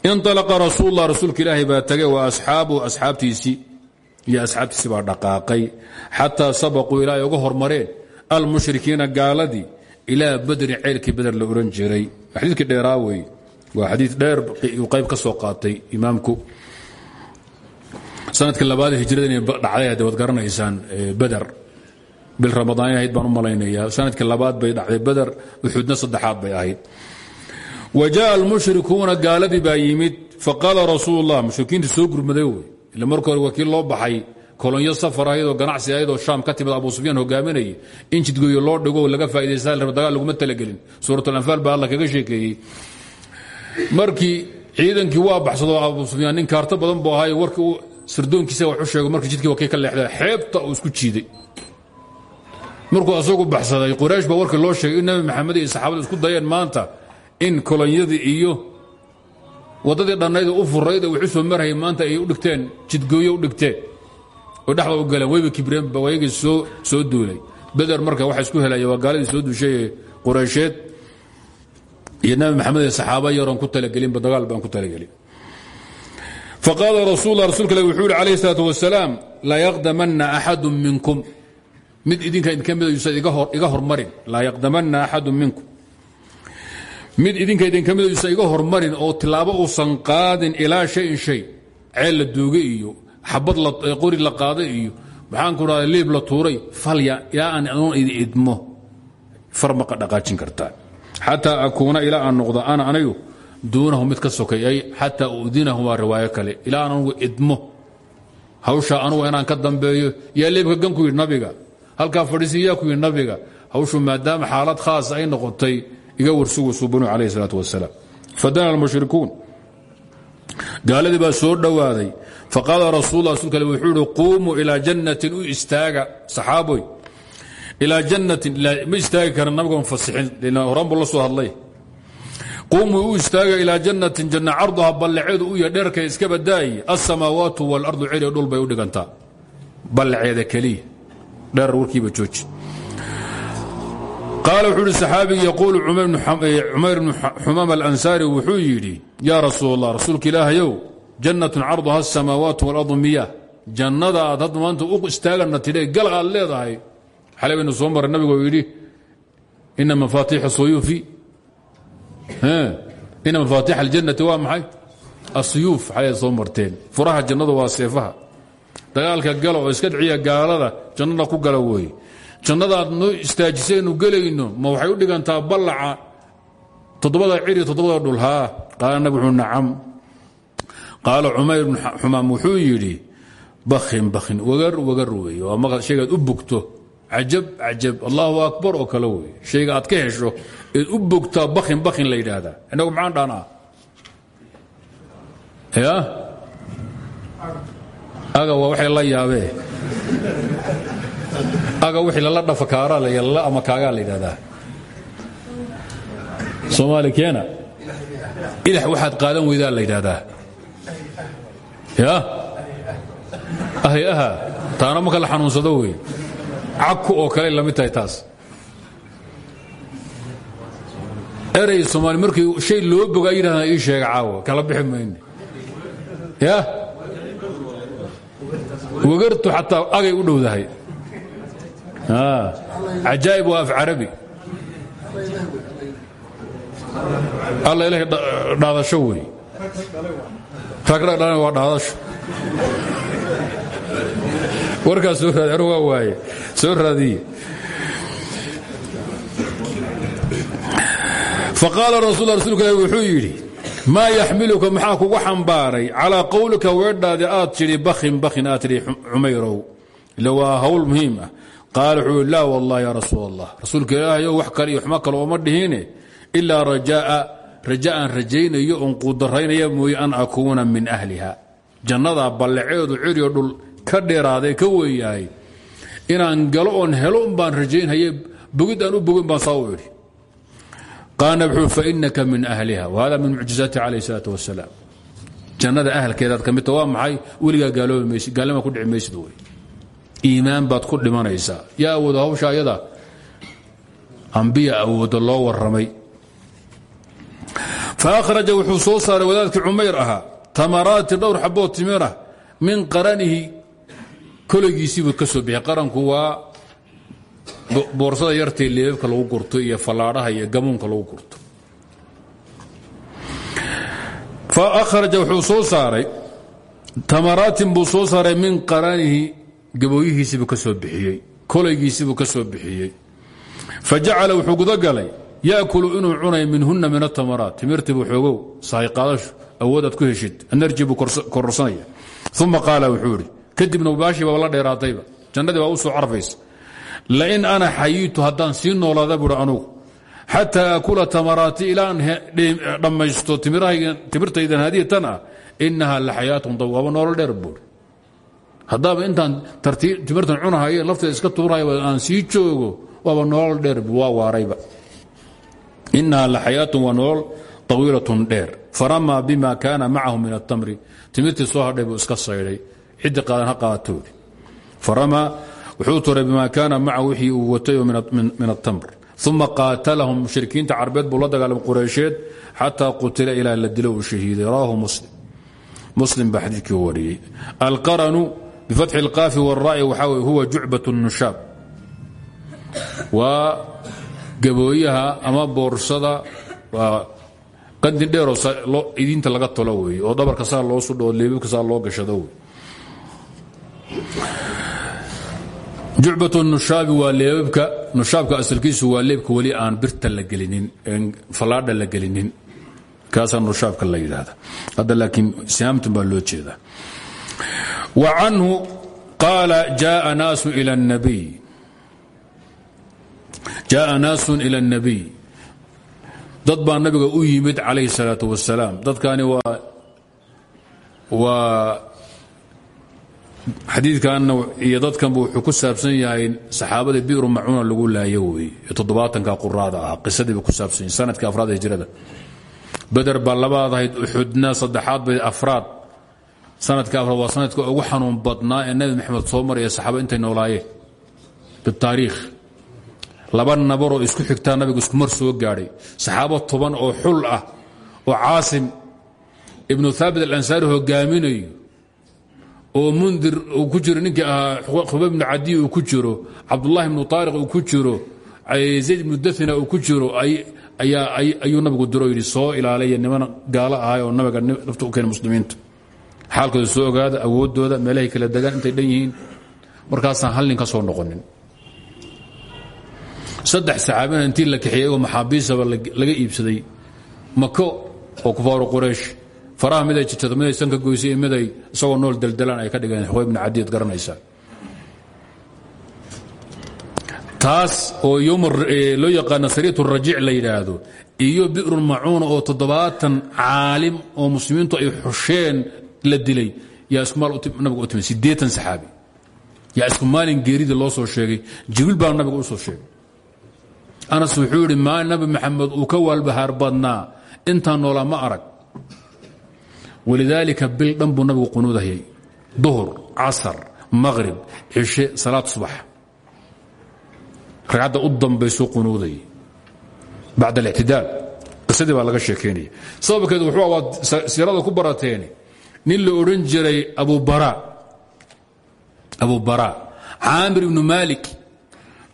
inطalaqa rasuul lah rasuulka ilaahay baa tagay wa asxaabuhu asxaabtiisii iyo asxaabtiisii baa dhaqaaqay xataa sabaquu ila ay uga hormareen almushrikiina gaaladii ilaa badrin ceelkii beder la ohan jiray. Xadiidkii dheeraa weeye. Waa xadiid dheer uu qayb ka soo qaatay imaamku sannadkii labaad hijrada inay dhacday hadde waad garanaysaan beder bil ramadaan ahayd baan u malaynayaa sannadkii labaad bay dhacday beder uxudna saddexaad bay ahayd. Wa jaءa almushrikuuna gaaladii baa yimid faqaala rasuul اllah mushrikiinta soo gurmaday wey. Ila marka hore wakiil loo baxay kolonyo safar ayadoo ganacsi ayadoo shaam ka timid abu sufyaan hogaaminayay. In jidgoyo loo dhigo laga faa'idaysta dagaal laguma talagelin. Suuratulanfaal baa alla kaga sheekeeyey. Markii ciidankii waa baxsado abu sufyaan nin kaarto badan buu ahaayo warkii sirdoonkiisa wax u sheego markii jidkii wakii ka leexda xeebta uu isku jiiday. Markuu asagu baxsaday quraysh baa warkii loo sheegay in maxamed iyo saxaabada isku dayeen maanta in kolonyadii iyo waddadii dhannayd u furayd waxu soo marhayay maanta ay u dhigteen jidgooyo u dhigteen. Oo dhexda u galeen wayba kibreen waygii soo duulay. Beder marka waxa isku helaya waa gaaladii soo duushay ee quraysheed. Iyo nabi maxamed ee saxaaba yaroon ku talagelinba dagaal baan ku talagelin faqaala rasuul la rsulka ilah wuxuu yihi calayh isalaatu wasalaam laa yaqdamanna axadu minkum mid idinka idinka mida yuusan iga hormarin laa yaqdamanna axadu minkum mid idinka idinka mida yuusan iga hormarin oo tilaabo uusan qaadin ilaa shayin shay ceel la duugay iyo xabad qori la qaaday iyo maxaan ku dhahda liib la tuuray falya ilaa aan adoon idmo far maqa dhaqaajin kartaa xataa akuuna ilaa aan noqdo ana anayu duunahu mid ka sokayay xataa udinahu waa riwaayo kale. Ilaa aan anugu idmo. Hawshaa anugu inaan ka dambeeyo yaa leebka gan ku yidhi nabiga. Halkaa fadhiisi yaa ku yidhi nabiga. Hawshu maadaama xaalad khaasa ay noqotay iga warsugu suubanu calayh isalaatu wasalaam fadana almushrikuun. Gaaladii baa soo dhowaaday faqaala rasul rasulka ale wuxuu ihi quumuu ilaa jannatin u istaaga saxaaboy ilaa jannatin ma istaagi kara nabiga mufasixin horan buu la soo hadlay quumuu u istaaga ilaa jannatin janna carduha ballaceedu u yahay dherkay iska badaaye alsamaawaatu waalardu celi dhul bay u dhigantaa ballaceeda keliya dheer warkiiba jooji. Qaal wuxuu ihi saxaabigi yaquulu cumayr bnu xumaam alansaari wuxuu yidhi yaa rasuul allah rasuulka ilaahayow jannatun carduha asamaawaatu waalardu miya jannada aad hadda maanta u istaagana tidhe gal aad leedahay xalay baynu soo marray suyuufi ina mafaatiix aljannati waa maxay? Asuyuuf xalay soo marteen. Furaha jannadu waa seefaha. Dagaalka gala oo iska dhiciya gaalada jannada ku gala weeye jannada aad noo istaajisaynu gelayno ma waxay u dhigantaa ballaca toddobada cir iyo toddobada dhul? Haa qaala nabig wuxuu nacam. Qaala cumayr wuxuu yidhi bakin bakin wagar wagar weeye waa ma shaygaad u bogto cajab cajab allahu akbar oo kale weeye. Shayga aad ka hesho eed u bogtaa bakin bakin la yidhaahdaa. Innagu maxaan dhaanaa ya? Aga waa waxay la yaabee. Aga wixii lala dhafakaaraa lala ama kaagaa la yidhahdaa soomaali keena? Ilax waxaad qaadan weydaa la yidhaahdaa. Ya? Ahay aha taana marka la xanuunsado wey cagku oo kale la mid tahay taas. Erey soomaali markii shay loo bogaa yidhahdaa ii sheega caawa kala bixi mayne. Ya? Wagartu xataa agay u dhowdahay. Cajaa'ib waa af carabi. Alla ilahay dhaadasho wey. Ragra dhalana waa dhaadasho warkaas soo raadi anu waa waaye soo raadiye faqaala rasul rasuulka ilahi wuxuu yidhi maa yaxmiluka? Maxaa kugu xambaaray? Calaa qowlika weedhaadi aad tidhi bakin bakin aad tidhi cumayrow ila waa hawl muhiim ah. Qaala wuxuu laa wallah ya rasuul rasuulka ilaahayo wax kale iyo xumo kale ooma dhihine ilaa rajaa raja aan rajaynayo oon quudaraynaya mooye an akuuna min ahliha jannadaa ballaceedu ciryo dhul ka dheeraaday ka weeyahay inaan galo oon helo un baan rajaynhaye bogid aan u bogin baan saa u idhi qaana wuxuu fainaka min ahliha. Wahada min mucjizaati calayh salaat wasalaam jannada ahalkeedaad ka midta waa maxay? Weligaa gaaloobi maysid gaalnima ku dhici maysid wey. Iimaan baad ku dhimanaysaa. Yaa awoodo hawsha ayada? Ambiya awoodo loo warramay. Faahraja wuxuu soo saaray wadaadkii cumayr ahaa. Tamaraati dhowr xaboo timirah min qaranihi kologiisiibuu ka soo bixiyay qaranku waa boorsada yartee leebabka lagu gurto iyo fallaadhaha iyo gamuunka lagu gurto. Faahraja wuxuu soo saaray tamaraatin buu soo saaray min qaranihi gabooyihiisiibuu ka soo bixiyey kolaygiisiibuu ka soo bixiyey. Fa jacala wuxuu gudagalay yaakulu inuu cunay minhuna min atamaraat timirtiibu xoogow saayqaadashu awoodaad ku heshid enerji buu kororsanaya. Uma qaala wuxuu idhi kadibna baashii baa la dheeraatayba jannadii baa u soo carfaysa lain ana xayiitu haddaan sii noolaada buui anugu. Xataa akula tamaraati ilaan dhammaysto timirtaydan haadihi tan ah inaha la xayaatun dab waaba noolo dheer buui haddaaba intaan timirtan cunahayo lafteeda iska tuuraya aan sii joogo waaba nolol dheer waa waarayba inaha la xayaatun waa nolol طawiilatun dheer. Faramaa bima kaana macahu min atamri timirtii soo hadhay iska saydhay ciddi qaadan ha qaatoodi faramaa wuxuu turay bima kaana macahu wixii uu watayo min atamr uma qaatalahum mushrikiinta carbeed buu la dagaalamay qureysheed xataa qutila ilaa la dilo uu shahiiday rawaahu muslim muslim baa xadiidkii wariyey alqaranu bifatxi اlqaafi wاlra'yi waxaa wey huwa jucbat الnushaab waa gabooyaha ama boorsada waa qandin dheeroo idiinta laga tolo wey oo dhabarka saa loo sudho oo leebabka saa loo gashado wey jucbat nushaabi waa leebabka nushaabka asalkiisu waa leebka weli aan birta la gelinin fallaadha la gelinin kaasaa nushaabka la yidhaahda hadda laakiin sihaamtun baa loo jeedaa wa canhu qaala jaءa naasu ilى الnabiy jaءa naasu ilى الnabiy dad baa nabiga u yimid calayh الsalaaة wasalaam dadkani waa waa xadiidkanna iyo dadkanba wuxuu ku saabsan yahay saxaabada biru macuuna lagu laayo wey toddobaatanka quraada ah qisadiiba ku saabsan yahy afraad hijrada beder baa labaad ahayd uxudna saddexaad bay afraad. Sanadka afraad waa sanadka ugu xanuun badnaa ee nabi maxamed soo maraya saxaaba intay noolaayeen bitaariikh. Laba nabaroo isku xigtaa nabigu isku mar soo gaadhay. Saxaabo toban oo xul ah oo caasim ibnu haabit alansaari hogaaminayo oo mundir uu ku jiro ninkii ahaa khubay ibnu cadiy uu ku jiro cabdullahi ibnu taariq uu ku jiro zayd ibnu dathina uu ku jiro ayuu nabigu diro yidhi soo ilaalaya niman gaalo ahay oo nabiga nafta u keena muslimiinta. Xaalkooda soo ogaada awoodooda meelahay kala degaan intay dhan yihiin markaasaan hal nin ka soo noqonin. Saddex saxaabina intii la kaxeeyey oo maxaabiisaba laga iibsaday mako oo kufaaru quraysh faraha miday jijado miday sanka goysay miday isagoo nool daldalaan ay ka dhigeen xubayb bni cadiid garanaysaa taas oo loo yaqaano sariyat rajiic la yidhaahdo iyo bi'run macuuna oo toddobaatan caalim oo muslimiintu ay xusheen la dilay. Yaa isku maal nabiga u timid siddeetan saxaabi. Yaa isku maalin geeridii loo soo sheegay jibriil baa nabiga u soo sheegay. Anas wuxuu yidhi maalin nabi maxamed uu ka waalbahaar badnaa? Intaan noolaa ma arag walidaalika bil dhan buu nabigu qunuudayay duhur casar maqrib cishe salaad subax ragcadda u dambaysuu qunuudayay bacd alictidaal qisadii baa laga sheekaynaya sababkeedu wuxuu waad siirada ku barateen nin la odhan jiray abubara caamir ibnu maalik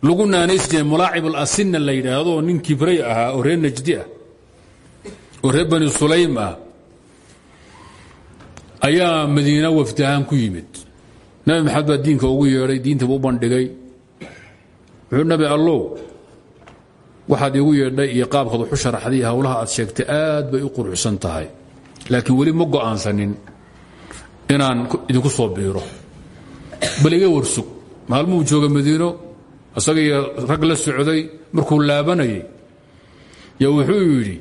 lagu naanays jiray mulaacib alasina la yidhaahdo nin kibray ahaa oo reer najdi ah oo reer bani sulaym ah ayaa madiina wafdi ahaan ku yimid. Nabi maxamed baa diinka ugu yeedhay diintaba u bandhigay. Wuxuu nabi allow waxaad iigu yeedhay iyo qaabkaad waxu sharaxday iyo howlaha aad sheegtay aad bay u quruxsan tahay. Laakiin weli ma go'aansanin inaan idinku soo biiro. Bal iga warsug. Maalmuhu jooga madiino isaga iyo rag la socday markuu laabanayay yo wuxuu yidhi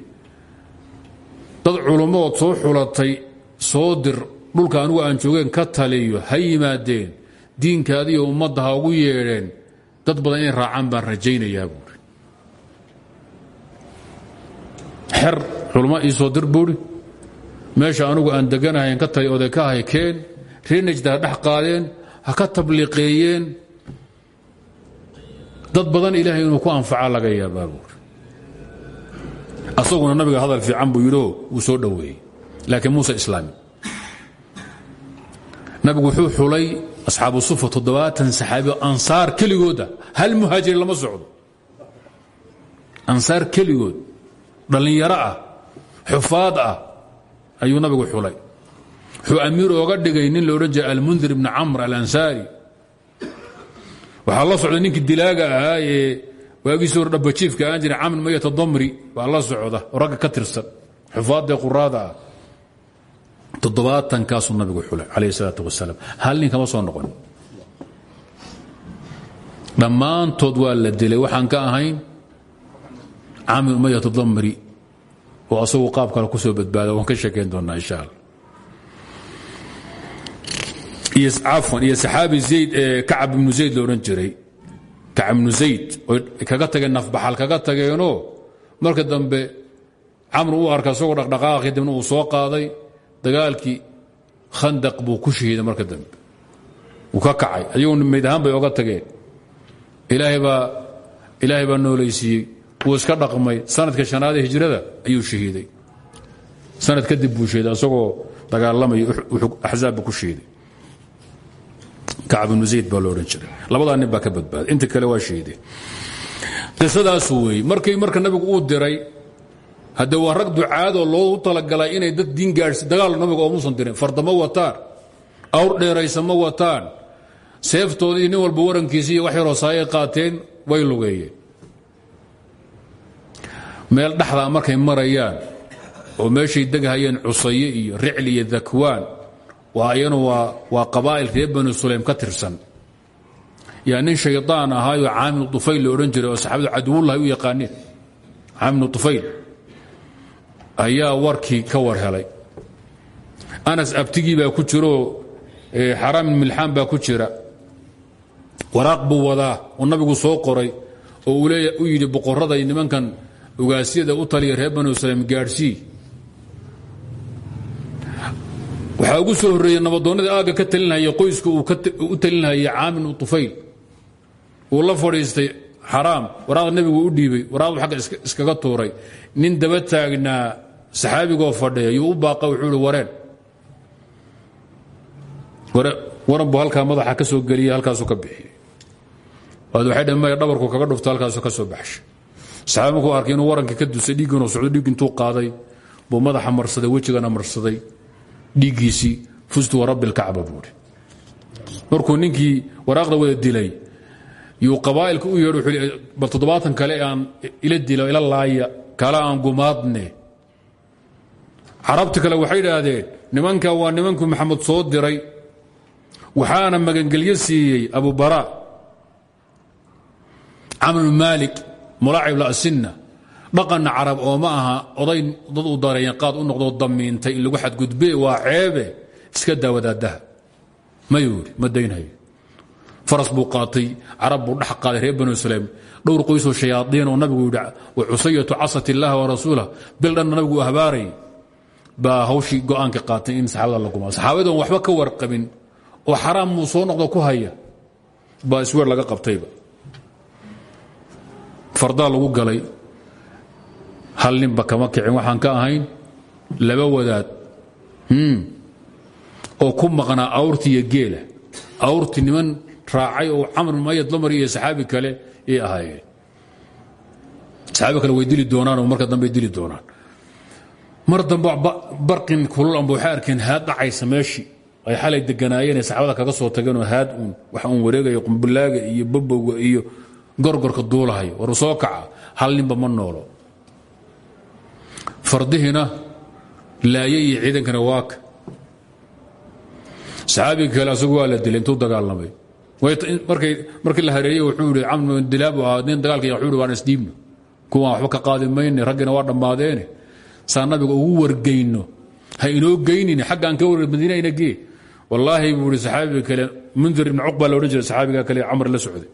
dad culummood soo xulatay soo dir dhulka anugu aan joogeen ka taliyo ha yimaadeen diinkaadiiyo ummadda ha ugu yeedheen dad badan inay raacaan baan rajaynayaa buuri xer culummo ii soo dir buuri meesha anugu aan deganahayn ka tali oday ka ahay keen reenajda ha dhex qaadeen ha ka tabliiqeeyeen. Dad badan ilaahay inuu ku anfaca laga yaabaa asaguna nabiga hadal fiican buu yidhio wuu soo dhoweeyey laakiin muuse islaami. Nabigu wuxuu xulay asxaabu sufa toddobaatan saxaabi ansaar keligooda hal muhaajiri lama socdo. Ansaar keligood dhallinyaro ah xufaad ah ayuu nabigu xulay. Wuxuu amiir ooga dhigay nin la odhan jiray almundir ibni camr alansaari. Waxaa la socda ninkii dilaaga ahaa ee waagiisii hor dhabajiifka aan jira camr mayata damri baa la socda oo ka tirsan. Xufaadee quraada ah toddobaatankaasuu nabigu xulay calayh salaat wasalaam. Hal nin kama soo noqon. Dhammaantood waa la dilay. Waxaan ka ahayn camir umayat damri oo asagu qaab kale ku soo badbaada waan ka sheekayn doonaa insha alla cafwan iyo saxaabi zayd ee kacab zayd odhan jiray. Kacab ibnu zayd oy kaga tageen nafbaxal kaga tageenoo marka dambe camr u arka isagoo dibna uu soo qaaday dagaalkii khandaq buu ku shahiiday marka dambe. Wuu ka kacay. Ayagu mayd ahaan bay oga tageen. Ilaahay baa ilaahay baa noolaysiiyey. Wuu iska dhaqmay. Sanadka shanaad ee hijrada ayuu shahiiday sanad kadib buu shahiiday isagoo dagaalamaya axzaabba ku shahiiday kacab ibnu zayd baa lo odhan nin baa ka badbaaday. Inta kale waa shahiiday qisadaasu weeye marka nabigu uu diray hadde waa rag ducaadoo loogu talagalay inay dad diin gaadhsi dagaal nabiga oomuusan dirin fardama wataan awr dheeraysa wataan seeftoodii nin walba warankiisi iyo wax yaroo saayay qaateen way lugeeyeen. Meel dhexdaa markay marayaan oo meeshay degahayeen cusaye iyo ricli iyo dakwaan waa iyana waa qabaa'il reer banu sulaym ka tirsan. Yaa nin shaydaan ahaayoo caaminu tufayl la odhan oo saxaabadu caduwullahi u yaqaaneen caaminu tufayl ayaa warkii ka war helay. Anas abtigii baa ku jiroo xaraam milxaan baa ku jira. Waraaq buu wadaa nabigu soo qoray oo uu yidhi boqorrada nimankan ugaasyada u taliya reer banu saleem gaadhsii? Waxaa ugu soo horreeyey nabadoonnadii aagga ka talinhaya qoyska uu u talinhayay caamin tufayl. Uu la fadhiistay xaraam waraaqda nebigu u dhiibay waraaqdu agga iskaga tuuray. Nin daba taagnaa saxaabigoo fadhiya yuu u baaqa wuxuu ihi wareen. Waran buu halkaa madaxa ka soo geliyey halkaasuu ka bixiyey. Waad waxay maya dhabarku kaga dhufto halkaasuu ka soo baxshay. Saxaabi markuu warankii ka dusay dhiiggiinuu socdo dhiig qaaday buu madaxa marsaday wejigana marsaday. Dhiiggiisii fustu warabbi lkacba buuhi markuu ninkii waraaqda wada dilay yuu qabaa'ilka u yeedh bal toddobaatan kale aan ila dilo ila laaya kale aan gumaadne carabti kale waxay idhaahdeen nimanka waa nimankii maxamed soo diray waxaana magangelyo siiyey abubara camru maalik mulaacib lasinna dhaqanna carab oo ma aha oday dad u dareeyan qaad u noqdoo damiintay in lagu xadgudbe waa ceebe iska daa wadaadaha mayuu faras buu qaatay buu dhex qaaday reer banu islaam dhowr qoysoo shayaaiin oo nabigu yidhi wacusayatu casat illaha warasuulah bil dhanna nabigu habaaray baa hawshii go'aanka qaatay in saxaabada la gumaa saxaabadoon waxba ka warqabin oo xaraam muu soo noqdo ku haya baa isweer laga qabtayba. Fardaa lagu galay. Hal ninba kama kicin waxaan ka ahayn laba wadaad. Oo ku maqnaa awrti geela awrti niman raacay oo camr mayad lamar iyo saxaabi kale ay ahaayeen. Saxaabi kale way dili doonaan oo marka dambe dili doonaan mar dambe barqin kulul amba waxay haad dhacaysa meeshii ay xalay deganaayeen ee saxaabada kaga soo tageenoo haad uun waxa uun wareegaya qumbulaaga iyo babowga iyo gorgorka duulahayo. War soo kaca hal ninba ma noolo. Fardihiina laaye ciidankana waaka saxaabiga kale asagu waa la dilay intuu dagaalamay markii la hareeyey wuxuu yidhi camr nin dagaalka wuxuu yidhi waan isdhiibno kuwaan waxba ka qaadi mayne raggiina waa dhammaadeene saa nabiga ugu wargeyno. Ha inoo geynine xaggaan ka war madiina ina gee wallaahi buu ihi saxaabiga kale mundir ibn cuqba la odhan jiray saxaabiga kale camr la socday.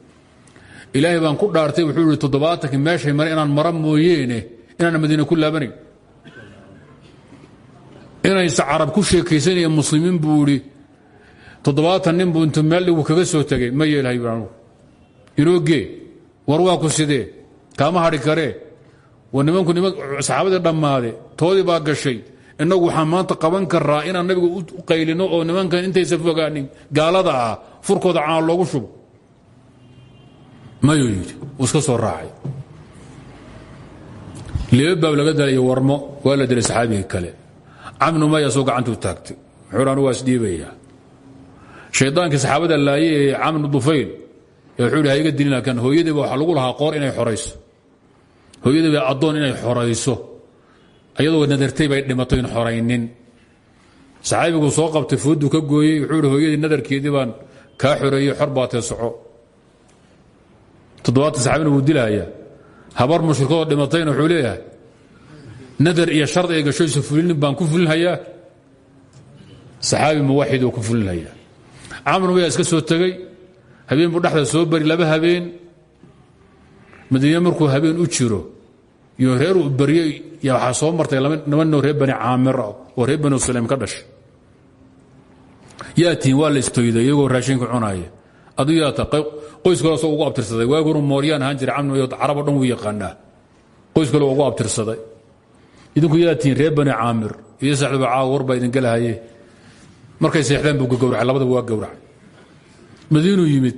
Ilaahay baan ku dhaartay wuxuu yidhi toddobaatankii meeshay mare inaan mara mooyeene inaan madiina ku laabanayn. Inayse carab ku sheekaysanaya muslimiin buu idhi toddobaatan nin buu intu meel dhigu kaga soo tegay. Ma yeelhay anugu inoo gee ku sidee? Kaama hadhi karee nimanku niman saxaabadii dhammaade toodii baa gashay. Innagu waxaan maanta qaban karaa inaan nabiga u qaylino oo nimankan intaysa fogaanin gaalada ah furkooda caan loogu shubo. Mayuu yidhi uu iska soo raacay. Leba baab laga dalayo warmo waa la dilay saxaabigii kale. Camnu maya soo gacantuu taagtay. Anu waa isdhiibayaa shaydaankii saxaabada laaye ee camnu dufayl ee wuxuu ha inay xorayso hooyadiiba addoon inay xorayso. Ayadoo nadartay bay dhimato in xoraynin. Saxaabigu soo qabtay fooduu ka gooyey wuxuu hooyadii nadarkeedii baan kaa xoreeyey xor soco. Toddobaatan saxaabina wuu dilahayaa. Habar mushrikadoo dhimatayna wuxuu leeyahay nadar iyo shardi ay gashoysa fulinin baan ku fulinhayaa. Saxaabi muwaxid oo ku fulinhayaa. Camr mayaa iska soo tegey habeen buu dhexda soo bari laba habeen. Madiine habeen u jiro iyo reer uu baryey yaa waxaa soo martay laba noo reer bani caamir oo reer bani saleem ka dhashay. Yaatiin waa la istoyday iyagoo raashinka cunaaya aduu yaata soo ugu abtirsaday. Waagunu mooryaan ahaan jiray camr carabo dhan wuu yaqaanaa. Qoys kale ugu abtirsaday. Idinku yaatiin reer bani caamir iyo saxdaba caawa war idin galahaye. Markay seexdaan buu gawracay labadaba waa gawracay madiinuu yimid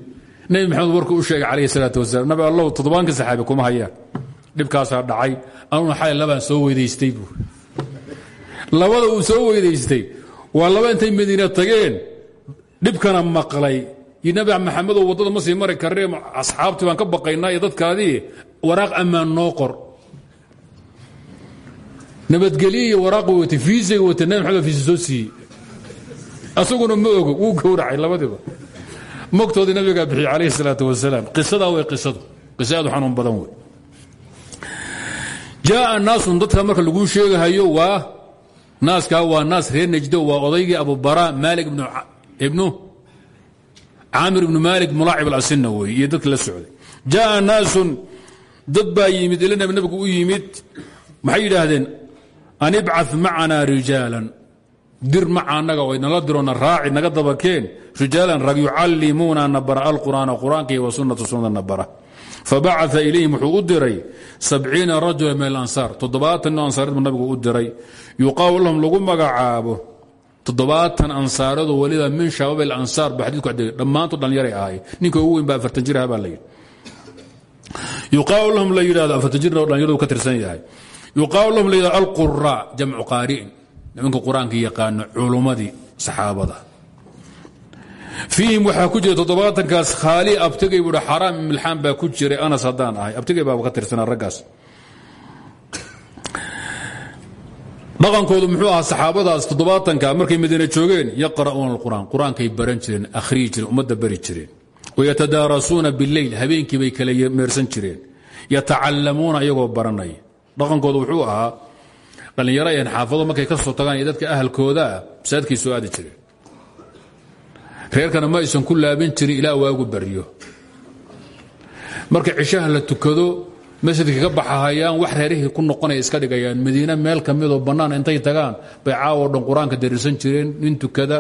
nebi maxamed warku u sheegay calayhi salaatu wasalaam nabi allahu toddobaanka saxaabi kuma hayaan dhibkaasaa dhacay. Anuna xalay labaan soo weydaystay buu. Labada uu soo weydaystay waa laba intay madiina tageen dhibkana maqlay. Iyo nabi maxamedoo waddada ma sii mari karree asxaabtii baan ka baqaynaa iyo dadkaadii waraaq ammaan noo qor. Nabadgelye iyo waraaqu watay fiisay watay nabi maxamed fiisa soo siiyey. Asaguna ma ogo wuu gowracay labadiba mogtoodii nabigaa bixiyey calayhi salaatu wasalaam. Qisadaa way qisadu. Qisa aad u xanuun badan wey jaaa naasun dadka marka laguu sheegahayo waa naaskaa waa naas reer najdo waa odaygii abubara maalik ibnu caamir ibnu maalik mulaacib alasina wey iyo dadka la socday. Jaaa naasun dad yimid ila nabigu u yimid maxay yidhaahdeen? An ibca macana rijaalan. Dir maca annaga oo nala dirona raaci naga dabakeen. Rijaalan rag yucallimuuna nabara alqur'aana qur'aanka iyo wasunata sunnada nabara fabacaa ilayhim wuxuu u diray sabciina rajula min alansaar. Toddobaatan nin ansaareed buu nabigu u diray. Yuqaalu lahum lagu magacaabo toddobaatan ansaaradu weliba min shabaab alansaar ba xadiidku caddeeyey dhammaantood dhallinyaray ahay ninka ugu weyn baa afartan jir ah baa la yidhi. Yuqaalu lahum la yidhahdo afartan jirna oo dhallinyaradu ka tirsan yahay. Yuqaalu lahum la yidhahdo alquraa jamcu qaari'in. Nimanka qur'aanka yaqaano culummadii saxaabada fiihim waxaa ku jira toddobaatankaas khaali abtigay buui xaraam milxaan baa ku jiray anas haddaan ahay. Abtigay baaba ka tirsanaa raggaas. Dhaqankoodu muxuu ahaa saxaabadaas toddobaatanka markay madiine joogeen yaqra'uuna alqur'aan. Qur'aankay baran jireen akhriyi jireen ummadda bari jireen. Wayatadaarasuuna bileyl habeenkii bay kala meersan jireen. Yatacallamuuna iyagoo baranaya dhaqankoodu wuxuu ahaa dhallinyaro een xaafado markay ka soo tagaan dadka ahalkoodaa masaajidkay soo jireen reerkana ma aysan ku laabin jirin ilaa waagu baryo marka cishaha la tukado masjidka ka baxahayaan wax reerihii ku noqonaya iska dhigayaan. Madiine meel ka midoo bannaan intay tagaan bay caawo dhan qur'aanka jireen. Nin tukada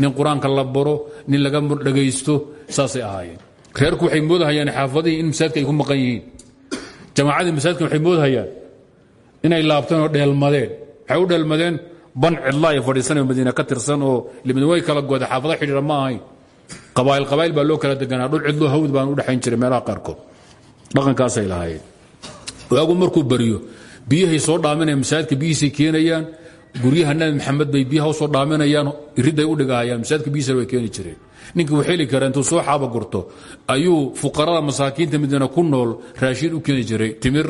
nin qur'aanka la baro nin laga dhagaysto saasay ahaayeen. Reerku waxay moodahayaan xaafadihii in masaajidka ay ku maqan yihiin. Jamaacadii masaajidka waxay moodahayaan inay laabteen oo dheelmadeen. Waxay u dheelmadeen ban cidla ay fadhiisanayo madiina ka tirsan oo limid way kala gooda xaafado xidhiira ma ahayn qabaa'il qabaa'il baa loo kala deganaa. Dhul cidlo hawd baan u dhexayn jiray meelaha qaarkood. Dhaqankaasay lahaayeen. Waagu markuu baryo biyahay soo dhaaminaya masaajidka biyihiisay keenayaan guryaha nabi maxamed bay biyaha soo dhaaminayaan iriday u dhigahayaan masaajidka biyihiisa way keeni jireen. Ninkii wuu heli kara intuu soo xaaba gurto ayuu fuqarada masaakiinta madiina ku nool raashiin u keeni jiray. Timir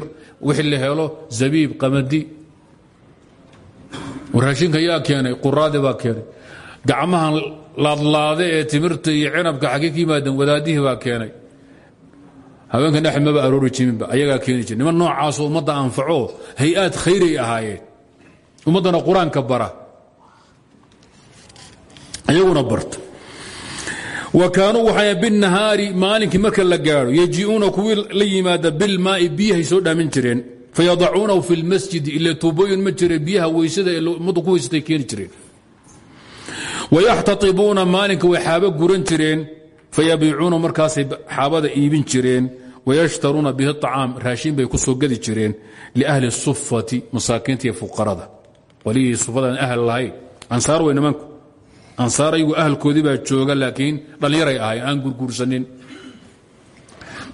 wixii la helo zabiib qamadi raashinka yaa keenay quraadi baa keenay. Gacmahan laadlaade ee timirta iyo cinabka xaggee ka yimaadeen wadaadihii baa keenay. Haweenka dhex maba aroori jiminba ayagaa keeni jir niman noocaasoo ummadda anfaco hay'aad khayray ahaayeen. Ummaddana qur'aanka bara. Iyaguna barta. Wa kaanuu waxay binahaari maalinkii marka la gaadho yaji'uuna kuwii la yimaada bilmaai biyahay soo dhaamin jireen fayadacuunahu fi lmasjidi ila tuubooyin ma jire biyaha weysada ku weysatay keeni jireen wayaxtaibuuna maalinka way xaabo guran jireen fayabiicuuna markaasay xaabada iibin jireen wayashtaruuna bihi acaam raashin bay ku soo gadi jireen liahli sufati masaakiinta iyo fuqarada walihii sufadaan ahl lahayn ansaar way nimanku ansaar ayagu ahalkoodii baa jooga laakiin dhallinyaray ahayn aan gurguursanin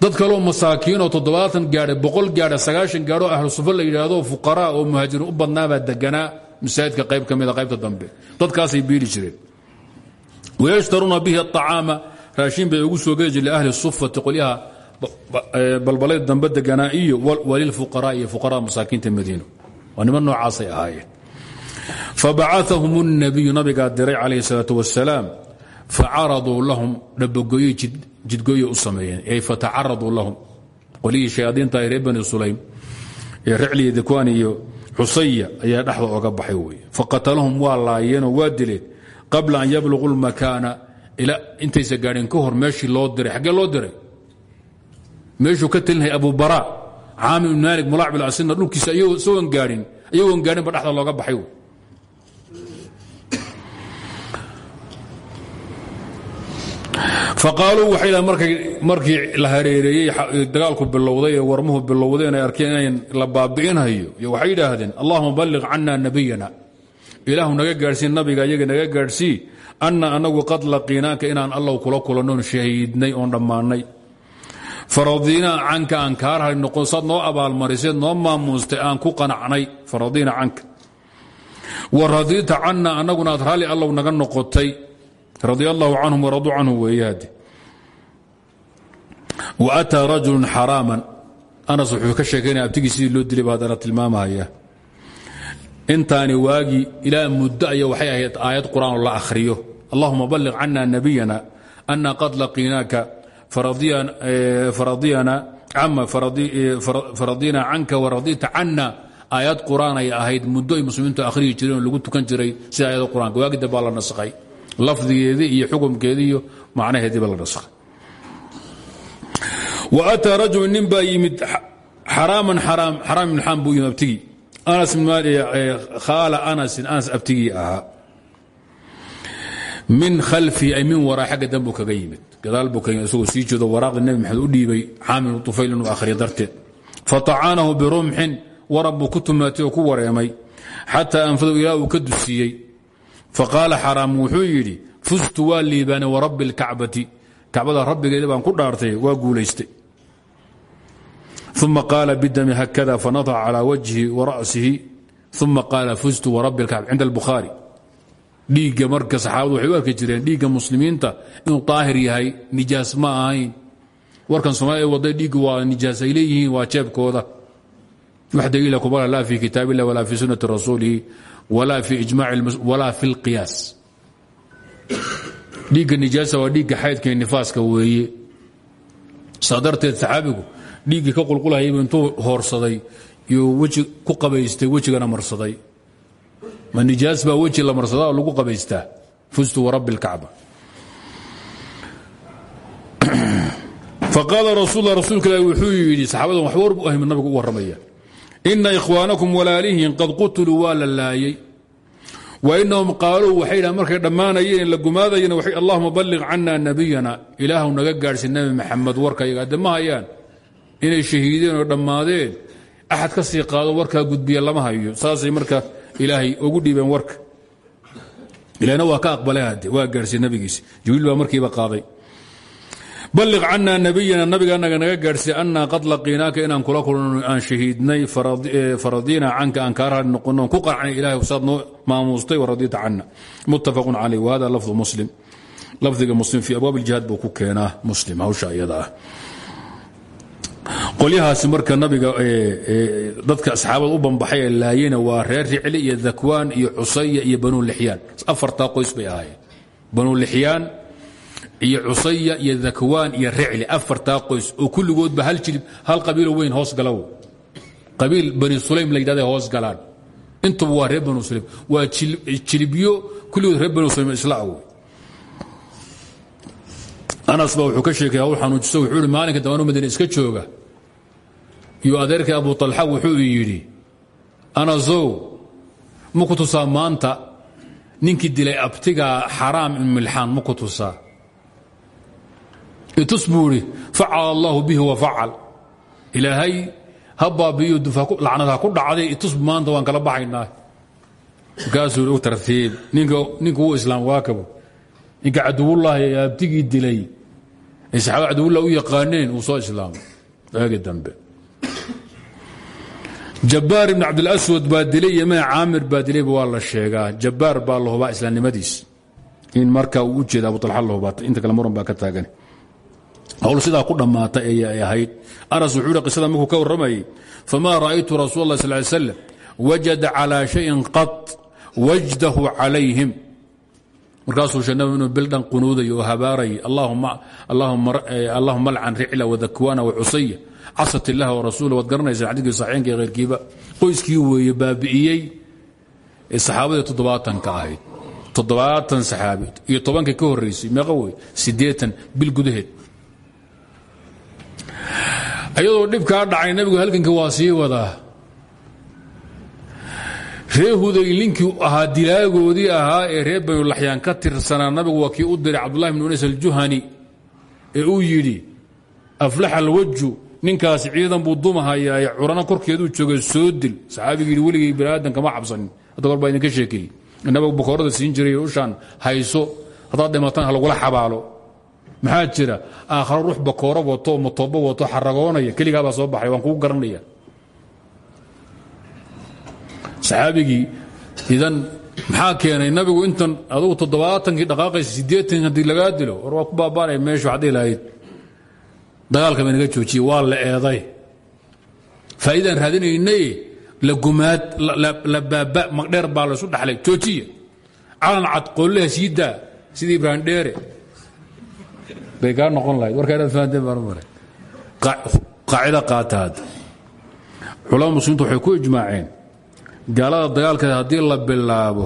dad kaleo masaakiinoo toddobaatan gaadha boqol gaadha sagaashan gaadho ahlu sufa la yidhaahdo fuqaraa oo muhaajiriin u badnaabaa deganaa masaajidka qayb ka mida qaybta dambe dadkaasay biili jireen wayashtaruuna bihi acaama raashin bay ugu soo geli jireen liahli sufati qolyaha balbalay dambe deganaa iyo walilfuqaraa iyo fuqaraa masaakiinta madiino waa niman noocaasay ahaayeen fabacaaahum الnabiyu nabigaa diray calayh الsalaaة wasalaam facaraduu lahum dhabogoye jidgooye u sameeyeen ay fatacaraduu lahum. Qolihii shayaadiinta reer bani sulaym ee ricliya xusaya ayaa dhexda oga baxay wey faqatalahum waa laayeenoo waa dileen. Qabla an yabluguu lmakaana intaysa gaadheen ka hor meeshii loo diray. Xaggee loo diray? Meeshuu ka telinhay abu bara caamir ibn maalik mulacbil asina dhulkiisa iyagoon gaadhin ba dhexda looga baxay wey faqaaluu waxay dhahan markii la hareereeyey dagaalku bilowday ee warmuhu bilowday inay arkeen inayn la baabi'inhayo. Iyo waxay yidhaahdeen allahuma balliq cana nabiyana. Ilaahu naga gaadhsii nabiga iyaga naga gaadhsii anna anagu qad laqiinaaka inaan allow kula kulannoon shahiidnay oon dhammaannay faradiinaa canka aan kaa rahay noqon saad noo abaalmariseed noo maamuustay aan ku qanacnay. Faradiina canka. Wa radiita canna annaguna aad raalli naga noqotay radia allahu canhum waraduu canhu weeyaade wa ataa rajulu xaraaman. Anas wuxuu ka sheekaynaya abtigii loo dilay ba haddana tilmaamahaya intaani waagii ilaa muddo waxay ahayd aayad qur'aan la akhriyo. Allahuma balliq cana nabiyana ana qad laqiinaaka faradina canka waradita cana aayad qur'aan ay ahayd muddo ay muslimiintu akhriyi jireen lagu tukan jiray sida aayada qur'anka waagii dambaa la nasakhay lafdigeedii iyo xukumkeedii iyo macnaheediiba la nasakhay wa ataa rajulu nin yimid xaraaman xaraam ibn xaam buu yimid anas khaala anasin anas abtigii ahaa. Min khalfii ay min waraa xagga danbuu kaga yimid. Gadaal buu ka yimid isagoo sii jeedo waraaqda nebi u dhiibay caamir tufayl inuu akhriyo darteed. Fatacaanahu birumxin warab buu ku tumaatay oo ku wareemay xataa anfadu ilaa uu ka dusiiyey faqaala xaraam wuxuu yidhi fustu waa liibaanay warabbi اlkacbati kacbada rabbigeeda baan ku dhaartay waa guulaystay uma qaala bidami hakada fanadaca calى wajhi wara'sihi uma qaala fustu warabbi اlkacba cinda اlbukhaari dhiigga marka saxaabadu waxay u arki jireen dhiigga muslimiinta inuu daahir yahay nijaas ma ahayn warkan soomaalia waday dhiiggu waa nijaas ay leeyihiin waa jeebkooda wax daliila kumala laa fi kitaab illah walaa fi sunati rasuulihi walaa fi اlqiyaas dhiigga nijaasa waa dhiigga xaydka nifaaska weeye. Saa darteed saxaabigu dhiiggii ka qulqulhayaybu intuu hoorsaday iyo weji ku qabaystay wejigana marsaday. Ma nijaas baa weji la marsadaa oo lagu qabaystaa? Fustu warabbi اlkacba faqaala rasuul rasuulka ilahi wuxuu yidhi saxaabadan waxba warbu ahy nabigu u warramaya ina ikhwaanakum walaalihiin qad qutuluu waa la laayey wa inahum qaaluu waxay dhahan markay dhammaanayeen la gumaadayeen allahuma balliq cana nabiyana ilaahw naga gaadhsi nebi maxamed warkayaga hayaan. Inay shahiideen oo dhammaadeen. Axad ka sii qaado warkaa gudbiya lama hayo. Saasay marka ilaahay ugu dhiibeen warka. Ilahna waa ka aqbalay hadde waa gaadhsiye nabigiisi jibriil baa markiiba qaaday balliq cana nabiyana nabiga anaga naga gaadhsiy annaa qad laqiinaaka inaan kula kulno aan shahiidnay faradina canka aan kaa raali noqono ku qarcnay ilahay saad noo maamuustay waradita cana muttafaqun caleyh wahada lafdu muslim. Lafdiga muslim fii abwaab iljihaad buu ku keenaa muslim hawsha iyada ah. Qolyahaasi marka nabiga dadka asxaabada u banbaxay ee laayena waa reer ricli iyo dakwaan iyo cusaya iyo banu lixyaan. Afartaa qoys bay ahaayeen. Banu lixyaan iyo cusaya iyo dakwaan iyo ricli afartaa qoys oo kulligoodba hal jilib hal qabiilo weyn hoos galaw. Qabiil bani sulaym la yidhahda hoos galaan. Intuba waa reer banu sulaym. Waa jilibyo kulligood reer banu sulaym isla awoy anas baa wuxuu ka sheekay hawl xanuujiso wuxuu ihi maalinka damanu madiine iska jooga. Iyo adeerkii abu talxa wuxuu yidhi anasow ma ku tusaa maanta? Ninkii dilay abtigaa xaraam in milxaan ma ku tusaa itus buu idhi facala allahu bihi wa facal. Ilaahay ha baabiyo lacnad ku dhacday itus maanta waan kala baxaynaa. Markaasuu u tartiib ninka uu islaam waakabo ninka caduwullaahi ee abtigii dilay ay saxaabada u yaqaaneen uu soo islaamay waagi dambe. Jabbaar ibn cabdilaswad baa dilay iyo ma caamir baa dilayba waa la sheegaa. Jabbaar baa la in marka uu u abu alxa la inta kale muran baa ka taagan hawl sidaa ku dhammaatay ayay ahayd. Anas wuxuu qisada markuu ka warramayay famaa ra'aytu rasuul allah sal ly wajada calaa shayin qad wajdahu calayhim. Markaasuu sheegnabi inuu bildhan qunuuday oo habaarayay allahuma alcan ricla wadakwana wacusaya casat illaha warasuula waad garanaysaa xadiikii saxiinka iyo khayrkiiba qoyskii weeye baabi'iyey. Ee saxaabadii toddobaatanka ahayd toddobaatan saxaabi iyo tobanka ka horraysay meeqa wey bil gudaheed ayadoo dhibkaa dhacay nabigu halganka waa sii wadaa ree huday linkii ahaa dilaagoodii ahaa ee reer banulaxyaan ka tirsanaa nabigu waa kii u diray cabdullahi bn unays aljuhani ee uu yidhi aflaxa alwaju ninkaasi ciidan buu dumahayaa curano korkeeduu jooga soo dil. Saxaabigii yidhi weligay baniaadan kama cabsanin. Hadda kor baa idinka sheekeeyey. Nabigu bakoorada siin jiray ushaan hayso haddaad dhimatan ha lagula xabaalo maxaa jira? Aakharo ruux bakooro wato matoobo wato xaragoonaya keligaabaa soo baxay waan kugu garanaya. Saxaabigii idan maxaa keenay nabigu intan adugu toddobaatankii dhaqaaqaysa siddeetan haddii lagaa dilo war waa ku baabaanaya lahayd. Dagaalka bay naga joojiyey waa la eeday. Faa'iidaan raadinaynay la gumaad la baaba magdheer baa laysu dhaxlay. Joojiya calan cad qoolleha sii daa sidii ibraahim bay kaa noqon lahayd warkaa inaad fahanteen baan u maray culamada muslimiintu waxay ku ijmaaceen gaalada dagaalkeeda haddii la bilaabo.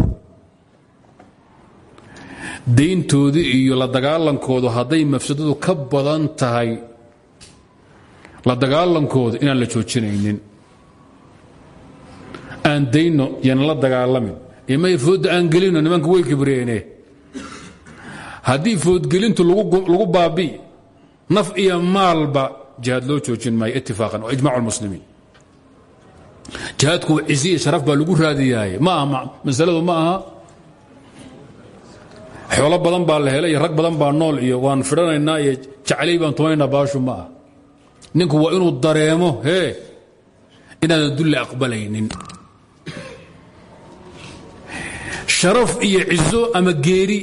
Dayntoodii iyo la dagaalankoodu hadday mafsadadu ka badan tahay la dagaalankooda inaan la joojinaynin. Aan dayno yana la dagaalamin. Imay foodda aan gelino nimanka way kibreene haddii foodgelintu lagu baabi'i naf iyo maalba jihaad loo joojin maayo itifaaqan waa ijmac lmuslimiin jihaadku iyo sharaf baa lagu raadiyaaye. Ma aha masaladu ma aha. Xoolo badan baa la helay rag badan baa nool iyo waan fidhanaynaa iyo jaclay baan tumaynaa baashu ma ninku waa inuu dareemo hee inaadan dulle aqbalaynin. Sharaf iyo cizo ama geeri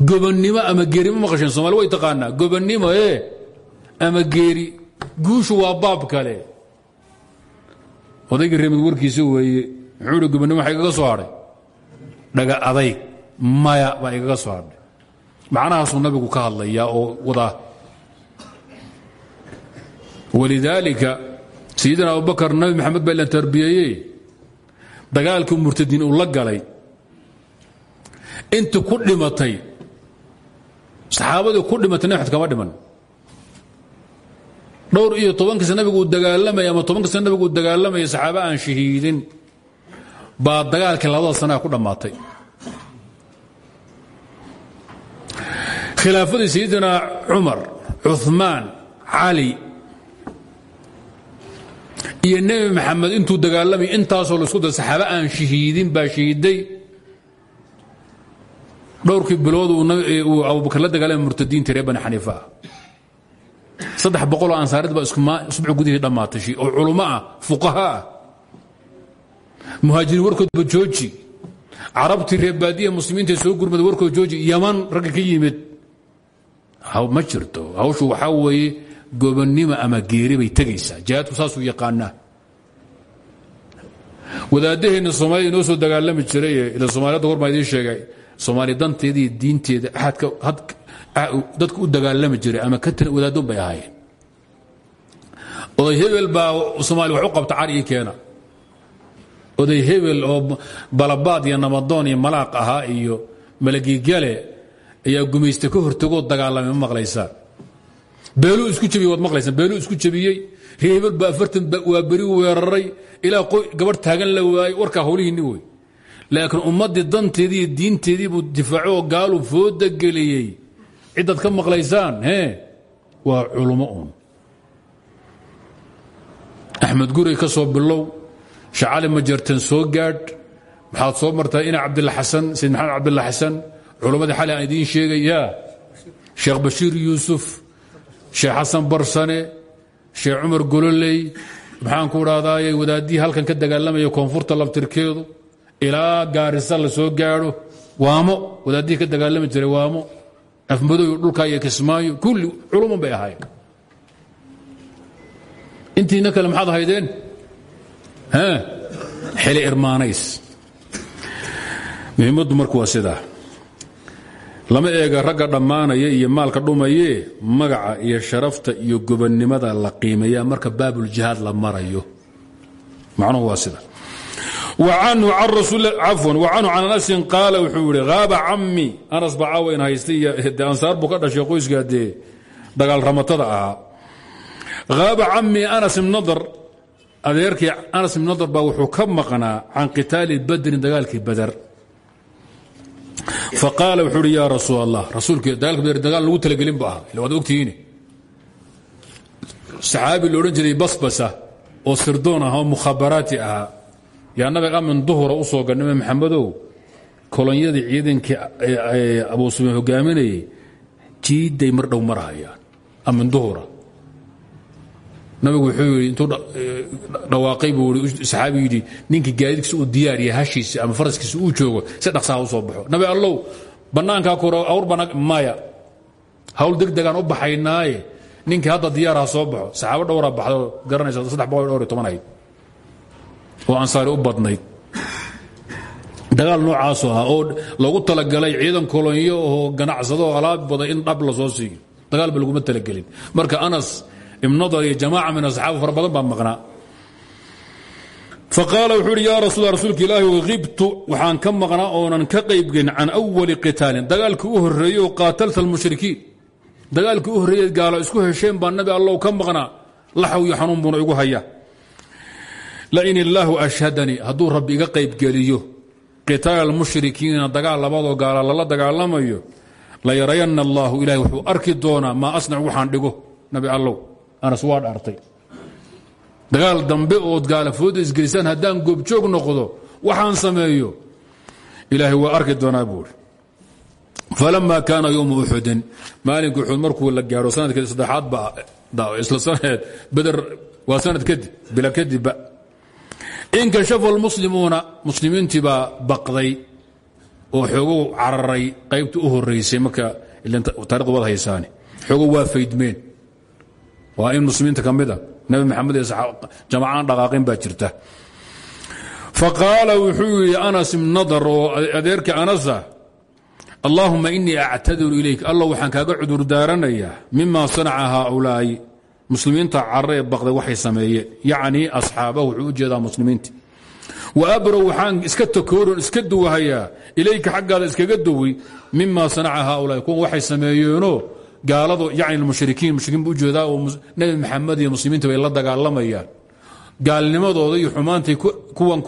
gobonnimo ama geeri ma somaali way taqaanaa. Gobonnimo ee ama geeri. Guushu waa baab kale. Odaygii reemid warkiisa weeye muxuu gobonnimo waxa igaga soo hadhay dhaga adayg maya baa igaga soo hadhay macnahaasuu nabigu ka hadlayaa oo wadaa walidaalika sayidina abubakar nabi maxamed baa ilan tarbiyeeye dagaalkii murtadiin uu la galay. Intii ku dhimatay saxaabadii ku dhimatay nabi maxamed kama dhiman. Dhowr iyo tobankiisa nabigu uu dagaalamaya ama tobankiisa nabigu uu dagaalamaya saxaaba aan shahiidin baa dagaalkii labada sanaa ku dhammaatay. Khilaafadii sayidina cumar cumaan cali iyo nebi maxamed intuu dagaalamay intaasoo la isku da saxaaba aan shahiidin baa shahiiday dhowrkii bilood uu abubakar la dagaalamay murtadiintii reer bani xaniifa. Ah saddex boqoloo ansaarid baa isbuuc gudihii dhammaatay oo culummo ah fuqaha ah. Muhaajiriin warkoodba jooji. Carabtii reer baadiya muslimiinta soo gurmada warkood jooji. Yaman ragga ka yimid. Ma jirto. Hawshu waxaa weeye gobonnimo ama geeri bay tegaysaa. Jihaadku saasuu yaqaanaa. Wadaadaheenna soomaalida inoo soo dagaalami jiray ila soomaaliyadda hor baa idiin sheegay soomaali danteeda iyo diinteeda dadku u dagaalami jiray ama ka tira wadaaddoon bay ahaayeen. Oday hebel baa soomaali wax qabta car ii keena. Oday hebel oo balabaad iyo namadoon iyo malaaq ahaa iyo malagigale ayaa gumaysta ka hortagoo dagaalamay ma maqlaysaan. Beeluu isku jabiyey waad maqlaysaan. Beeluu isku jabiyey ree hebel baa afartan waa beri weeraray ilaa gabadh taagan la waayey warkaa howlihiinni wey laakiin ummaddii danteedii iyo diinteedii buu difaaco oo gaaluu fooda geliyey. Ciddaad ka maqlaysaan he? Waa culummo uun. Axmed guray soo bilow shacali majartan soo gaadh. Maxaad soo martaa ina cabdilla xasan sayid maxamed cabdilla xasan culammadii xali aan idiin sheekh bashiir yuusuf sheekh xasan barsane sheekh cumar gololey maxaan ku dhahdaay wadaaddii halkan ka dagaalamaya koonfurta laftirkeedu ilaa gaarisa la soo gaadho waamo. Wadaaddihii ka dagaalami jiray waamo. Afmadow dhulkaa iyo kismaayo kulli culuman bay ahaayeen. Intiina kale maxaad haydeen? Xili irmaanays. Muhiimaddu marku waa sidaa lama eega ragga dhammaanaya iyo maalka dhumaye magaca iyo sharafta iyo gobonnimada la qiimeeya marka baabuljihaad la marayo. Macnuhu waa sida وcanhu can anasin qaala wuxuu yihi haaba cami anas ba caawayn haystay de ansaar buu ka dhashay qoyskaa dee dagaal ramatada ahaa. Haaba cami anas ibn nadr adeerkii anas ibn nadr baa wuxuu ka maqnaa can qitaali badrin dagaalkii badar. Faqaala wuxuu uhi yaa rasuul allah rasuulki dagaalka badr dagaal lagu talagelin bu ahaa. Ila waad ogtihiin. Saxaabi la odhan jiray basbasa oo sirdoon ah oo mukhabaraati ahaa yaa nabiga amin duhura u soo gadhnime maxamedow kolonyadii ciidankii abu sufyaan hogaaminayay jiidday mar dhow marahayaan amin duhura. Nabigu wuxuu yidhi intuu dhawaaqay buu saxaabi yidhi ninkii gaadiidkiisa uu diyaariya hashiisa ama faraskiisa uu joogo si dhaqsaha u soo baxo. Nabi allow bannaankaa kore awr bana maya hawl deg u baxaynaaye ninkii hadda diyaar ha soo baxo. Saxaabo dhowraa baxdo garanaysa saddex boqol oo ansaari u badnayd. Dagaal noocaasu ahaa oo loogu talagalay ciidan kolonyo oo ganacsado alaab badan in dhab la soo siiyo. Dagaalba laguma talagelin. Marka anas ibnadar iyo jamaaca min asxaab fara badan baa maqnaa. Wuxuu uhi rasuul rasuulka ilaahi hibtu waxaan ka maqnaa oonan ka qaybgelin can awali qitaalin. Dagaalkii u horreeyey qaatalta almushrikiin. Dagaalkii u horreeyey gaalo isku hesheen baa nabi allow ka maqnaa. Laxaw iyo xanuun buuna igu haya lain illaahu ashhadanii hadduu rabbi iga qaybgeliyo qitaala almushrikiina dagaal labadoo gaala lala dagaalamayo la yarayanna allaahu ilahi wuxuu arki doonaa maa asnac waxaan dhigo nabi allow anas waa dhaartay dagaal dambe ood gaalafooda isgelisaan haddaan goobjoog noqdo waxaan sameeyo. Ilaahay waa arki doonaa buuri falama kaana yowma uxudin maalinka uxud markuu la gaaro sannadkii saddexaad ba isla sanadeed beder waa sanad kadib bila kadibba inkashafa almuslimuuna muslimiintii baa baqday oo xoogow cararay qaybta u horeysay marka taarikhdu wad haysaane xoogow waa faydmeen. Waa in muslimiinta ka mid a nabi maxamed iyo jamacaan dhaqaaqin baa jirta. Faqaala wuxuu yidhi anas ibn nadar oo adeerkii anasa allaahuma inii actadiru ilayk alla waxaan kaaga cudur daaranayaa mima sanaca haaulaa'i muslimiinta carre ee baqday waxay sameeyeen. Yacnii asxaabahu wuxuu u jeedaa muslimiinta wa abrow waxaan iska takooron iska duwahayaa. Ilayka xaggaada iskaga duwi mima sanaca haaulaai. Kuwan waxay sameeyeenoo gaaladu yacni mushrikiin mushrikiin buu u jeedaa oo nebi maxamed iyo muslimiinta bay la dagaalamayaan gaalnimadooda iyo xumaantay kuwan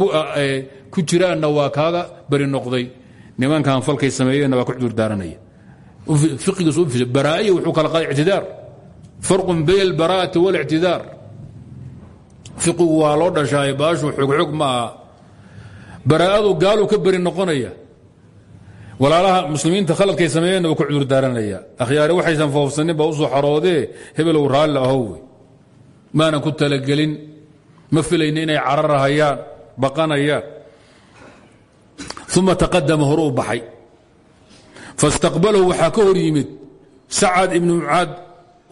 ku jiraanna waa kaaga bari noqday. Nimankan falkay sameeyeenna waa ku cudur daaranaya. Fiqigiisu baraa'iya wuxuu kala qaday ictidaar farqun bayn albaraa'ati waاlictidaar fiqigu waa loo dhashaaye baashu xogxog ma aha. baraa'adu gaaluu ka beri noqonaya walaalaha muslimiinta khaladkay sameeyeenna waa ku cudur daaranaya akhyaari waxaysan foofsanin baa u soo xaroodee hebelow raalli ahow maanan ku talagelin ma filayna inay cararahayaan baqanayaan uma taqadama hore u baxay fastaqbalahu waxaa ka hor yimid sacad ibnu mucaad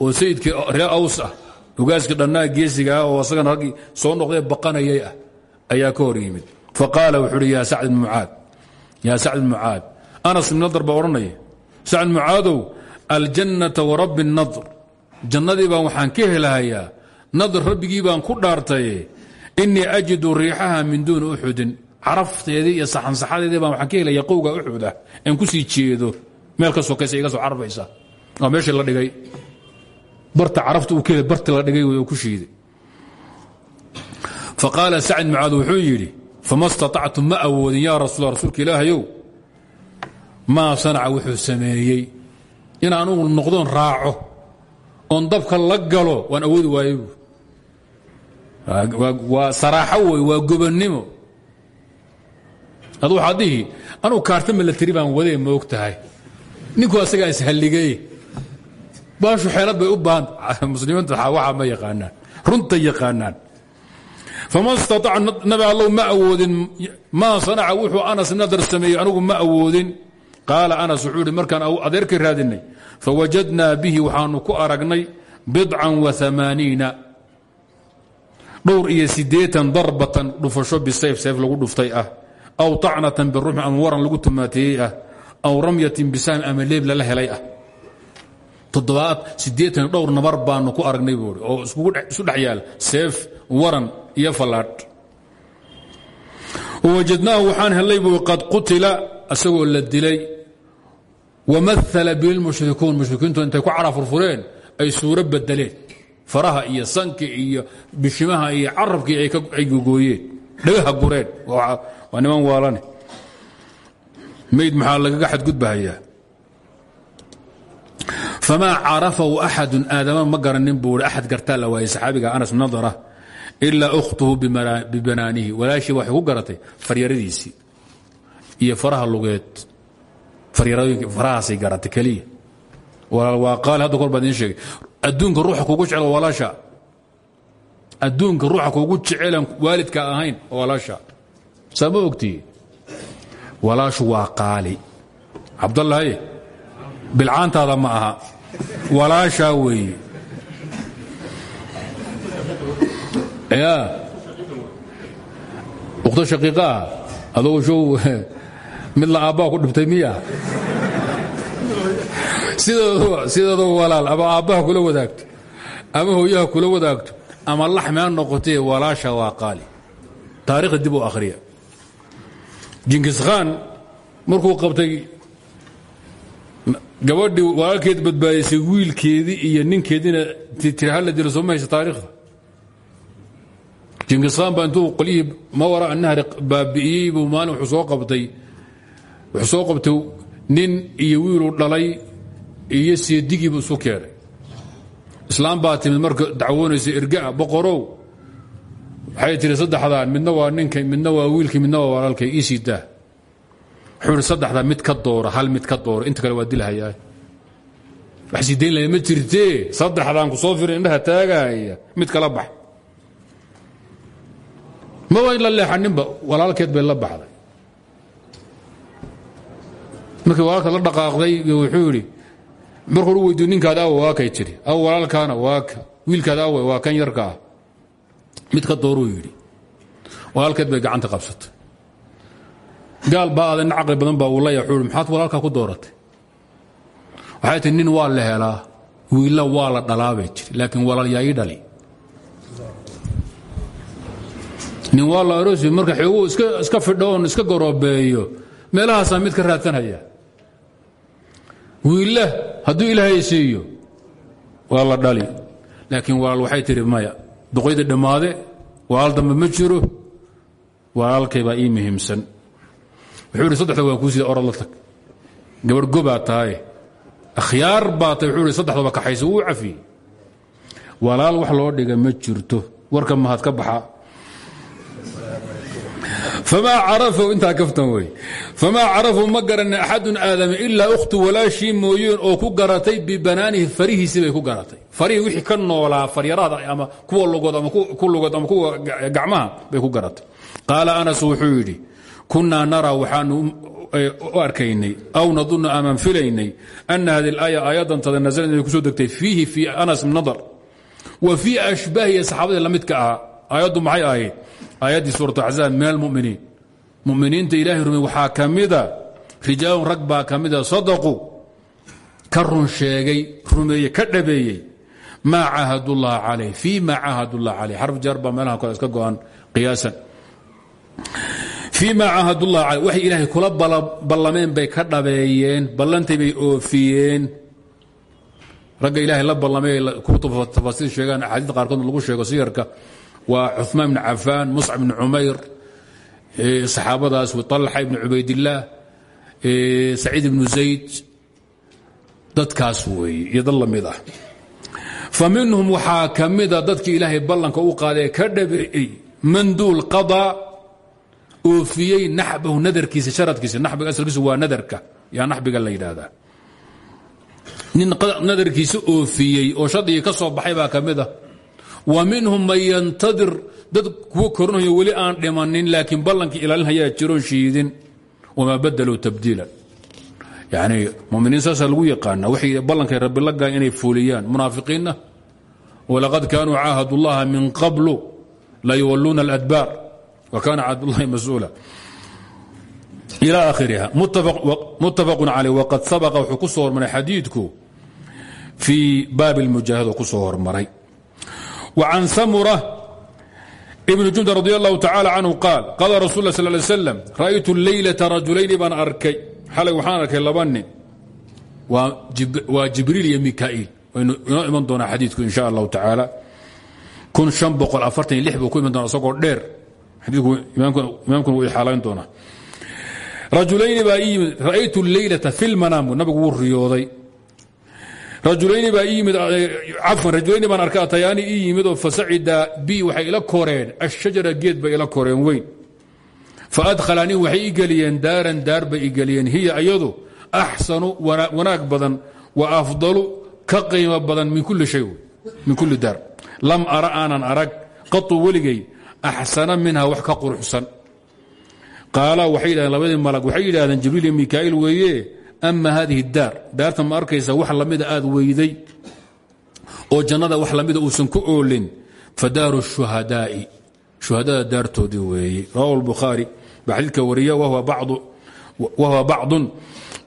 oo sayidkii ree aws ah hogaaskii dhannaa geesiga ah oo asagana raggii soo noqdee baqanayay ah ayaa ka hor yimid. Faqaala wuxuu uhi yaa sacd mucaad yaa sacd mucaad anas ibn nadr baa odhanaya sacd mucaadow aljannata warabbi nadr jannadii baan waxaan ka helahayaa nadr rabbigii baan ku dhaartaye inii ajidu riixaha min duuni uxudin carafteedii iyo saxansaxadeedii baan waxaan ka helaya qowga uxud ah ku sii jeedo. Meel ka sokaysa iga soo carfaysa waa meeshii la dhigay barta carafta uu kele barti la dhigay oo ku shiiday. Faqaala sacd mucaad wuxuu yidhi fama staطactum ma awoodin yaa rasuul rasuulka ilaahayow maa sanaca wuxuu sameeyey. In anugu noqdoon raaco oon dabka la galo waan awoodi waaye bu waa saraaxo wey waa gobannimo. Ad waxaad dhihi anugu kaarta milatari baan wadee ma og tahay ninku asagaa ishalligay baashu xeelad bay u baahan muslimiinta waxa ma yaqaanaan. Runta yaqaanaan. Fama staطac nabi allow ma awoodin maa sanaca wuxuu anas nadar sameeyey anigu ma awoodin. Qaala anas wuxuu ihi markaan adeerkay raadinay. Fawajadnaa bihi waxaanu ku aragnay bidcan waamaaniina dhowr iyo siddeean darbatan dhufasho bisayf sayf lagu dhuftay ah. Aw طacnatan biruxmi ama waran lagu tumaateeyey ah. Aw ramyatin bisahmi ama leeb lala helay ah toddobaad siddeetan dhowr nabar baanu ku aragnay buui oo isu dhex yaal seef waran iyo fallaadh wawajadnaahu waxaan hellay bui qad qutila asagoo la dilay. Wamaala bilmushrikuun mushrikiintu intay ku cara furfureen ay suuro bedeleen. Faraha iyo sanki iyo bishimaha iyo carabkii ay gogooyeen dhagaha gureen. Waa niman waalane. Mayd maxaa lagaga xadgudbahayaa famaa carafahu axadu aadama ma garanin buu axad gartaa la waayey saxaabiga anas nadara ilaa ukhtuhu bibanaanihi walaashii waxay ku garatay faryaradiisii iyo faraha lugeed farahaasay garatay keliya waa qaali hadda kor baan idiin sheegay adduunka ruuxa kugu jecel waa walaasha adduunka ruuxa kugu jecelan waalidka ahayn waa walaasha saa ma ogtihi walaashu waa qaali cabdallahi bilcaantaada ma aha walaashaa weeye ukhto shaqiiqa ah adugu show la aabbaa ku dhibtay miya. Sideedu walaal ama aabbaha kula wadaagto ama hooyaha kula wadaagto ama laxmi ha noqotee walaasha waa qaali. Taarikhda dib akhriya. Jinkis khaan markuu qabtay gabadhii walaalkeed badbaadisay wiilkeedii iyo ninkeediina tirhala dilo soo ma haysa taarikhda jinkis khaan baa intuu qolyihii ma wara nahri baabi'iyey buu maalin wuxuu soo qabtay soo qabtay nin iyo wiiluu dhalay iyo seedigiibu isu keenay. Islaam baa timid marka dacwoonaysa ergaa boqorow. Waxay tiri saddexdaan midna waa ninka midna waa wiilkii midna waa walaalkay ii wuxuu saddexdaa mid ka doora hal mid ka doora inta kale waa dilhayaa wax sii dayn laya ma jirtee saddexdaan ku soo firin indhaha taagahaya mid kala bax. Maba in la leexaninba walaalkeed bay la baxday. Markii walaalka la dhaqaaqday wuxuu yidhi markuu u weydiyo ninkaad waa kay tidhi. Aw walaalkaana waa ka wiilkaad awa waa kan yarka ah. Mid ka dooruu yidhi. Walaalkeed bay gacanta qabsatay gaal baa aadan caqli badan baa uu wuxuu maxaad walaalkaa ku dooratay? Waxay tihi nin waa la helaa wiilla waa la dhalaabay jiri laakiin walaal yaa ii dhali. Nin waa la marka xooguu iska fidhoon iska garoobeeyo meelahaasaa mid ka raadsanaya. Wiilla hadduu ilaahay siiyo waa la dhali. Laakiin walaal waxay tihi maya duqoydii dhammaade walaal dambe ma jiro walaalkay baa ii muhiimsan wuxuu yidhi saddexda waan kuu sida orad la tag. Gabadh gobaa tahay. Akhyaar wuxuu yidhi saddexdaba kaxaysa wuu cafiyey. Walaal wax loo dhiga ma jirto. Warka mahad ka baxa. Famaa carafahu ma garanin axadun aadame ilaa ukhtu walaashii mooyeen oo ku garatay bibanaanihi farihiisii bay ku garatay. Farihii wixii ka noolaa faryarada ama kuwa lugood ama kuwa gacmaha bay ku garatay. Qaala anas wuxuu kunaa naraa waxaanu u arkaynay aw nadunnu amaan filaynay ana hadi اlaaya aayadantada naزlad inay ku soo degtay fiihi fii anas nadar wa fii ashbaahiya saxaabadii la midka ahaa aayaddu maxay ahayd? Aayaddii suurat axzaab min almuminiin. Muminiinta ilahay rumey waxaa ka mida rijaalun rag baa ka mida sadaquu sheegay rumeeye ka dhabeeyey maa caahadullah calayh fii ma caahadullah calayh xarf jaar baa meelaha iska go-an fii ma caahadullah caleyh waxay ilaahay kula ballameen bay ka dhabeeyeen ballantay bay oofiyeen. Ragga ilaahay la ballamay tafasiir sheegaan axaadiista qaarkood lagu sheego siyarka waa cuثmaan bn cafaan muscab bn cumayr saxaabadaas طalxa ibn cubaydillaah saciid ibnu zayd dadkaas weeye iyo dad la mid ah. Fa minhum ilaahay ballanka u qaadee ka dhabeeyey manduul qadaa oofiyey naxbahu nadarkiisa sharadkiisa. Naxbiga asalkiisu waa nadarka. Yaa naxbiga la yidhaahdaa. Nin nadarkiisa oofiyey oo shardigii ka soo baxay baa ka mid ah wa minhum man yantadir dad kuwa korinayo weli aan dhimanin laakiin ballankii ilaalinhayaa jiroon shiidin. Wamaa badaluu tabdiilan yani muminiin saasaa lagu yaqaana. Waxay ballankay rabbi la galan inay fuuliyaan. Munaafiqiinna walaqad kaanuu caahadu llaha min qablu la yuwalluuna aladbaar wa kaana cabdullahi mas-uula ila akhiriha muttafaqun caleyh waqad sabaqa wuxuu ku soo hormaray xadiidku fii baabi lmujaahid oo ku soo hormaray وعن سمرة بن جند رضي الله تعالى عنه قال قال رسول الله صلى الله عليه وسلم رأيت الليلة رجلين baan arkay xalay waxaan arkay laba nin waa jibriil iyo mikaa'iil waynu inoo iman doonaa xadiidku in sha allahu tacaala kun شhan boqol afartan iyo lix buu ku iman doona isagoo dheer rajulayni leyla fi lmanaam nabigu wuu riyooday. Rajulayni baan arka atayaani ii yimidoo fasacidaa bi waxay ila koreen ashajara geed bay ila koreen weyn. Faadhalanii waxay i geliyeen daaran daar bay i geliyeen. Hiya ayadu axsanu wanaag badan wa afdalu ka qiimo badan min kulli daar. Lam ara aanan arag qau weligay axsana minha wax ka quruxsan qaala waxay yidhahdeen labadii malag waxay yidhahdeen jibriil iyo mikaa'iil weeye ama hadihi daar daarta ma arkaysa wax lamida aad weyday oo jannada wax lamida uusan ku oolin fadaaru shuhadaai shuhadada daartoodii weeye rawahu lbukhaari baa xadiidka wariya wahuwa bacdun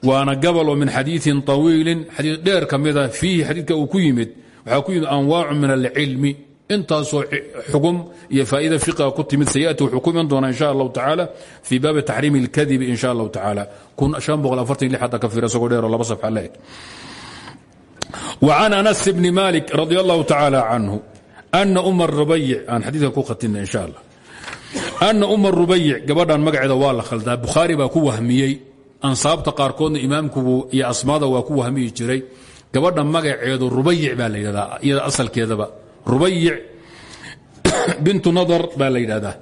waana gabaloo min xadiiin طawiilin xadiid dheer ka mida fiihi xadiidka uu ku yimid waxaa ku yimid anwaacu min alcilmi intaasoo xugum iyo faa'iida fiqiga ku timid sayati wuxuu ku iman doonaa in sha allahu tacaala fii baabi taxriimi اlkadibi in sha allahu tacaala hadda ka fiira isagoo dheeroo laba safxa la eg وعن أنس بن مالك رضي الله تعالى عنه أن أم الربيع aan xadiidka ku khatina in sha allah أna أم الرubayc gabadhan magaceeda waa la khaldaa bukhaari baa ku wahmiyey ansaabta qaarkoodna imaamku iyo asmaada waa ku wahmiyi jiray gabadha magaceedu rubayic baa la yidhahdaa iyada asalkeedaba rubayic bintu nadar baa la yidhahdaa.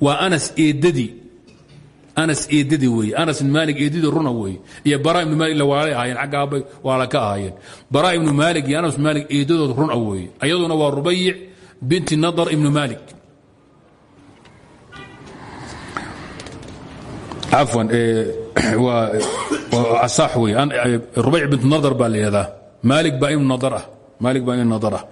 Waa anas eedadii anas eedadii weeye. Anas ibn maalik eedadii runa weeye. Iyo bara ibnu maalik waalay ahaayeen xagga aabbay waala ka ahaayeen. Bara ibnu maalik iyo anas ibn maalik eedadood run a weeye. Ayaduna waa rubayic binti nadar ibnu maalik. Cafwan waa sax wey rubayc bintu nadar baa la yidhahdaa. Maalik baa ibnu nadar ah. Maalik baa ibnu nadar ah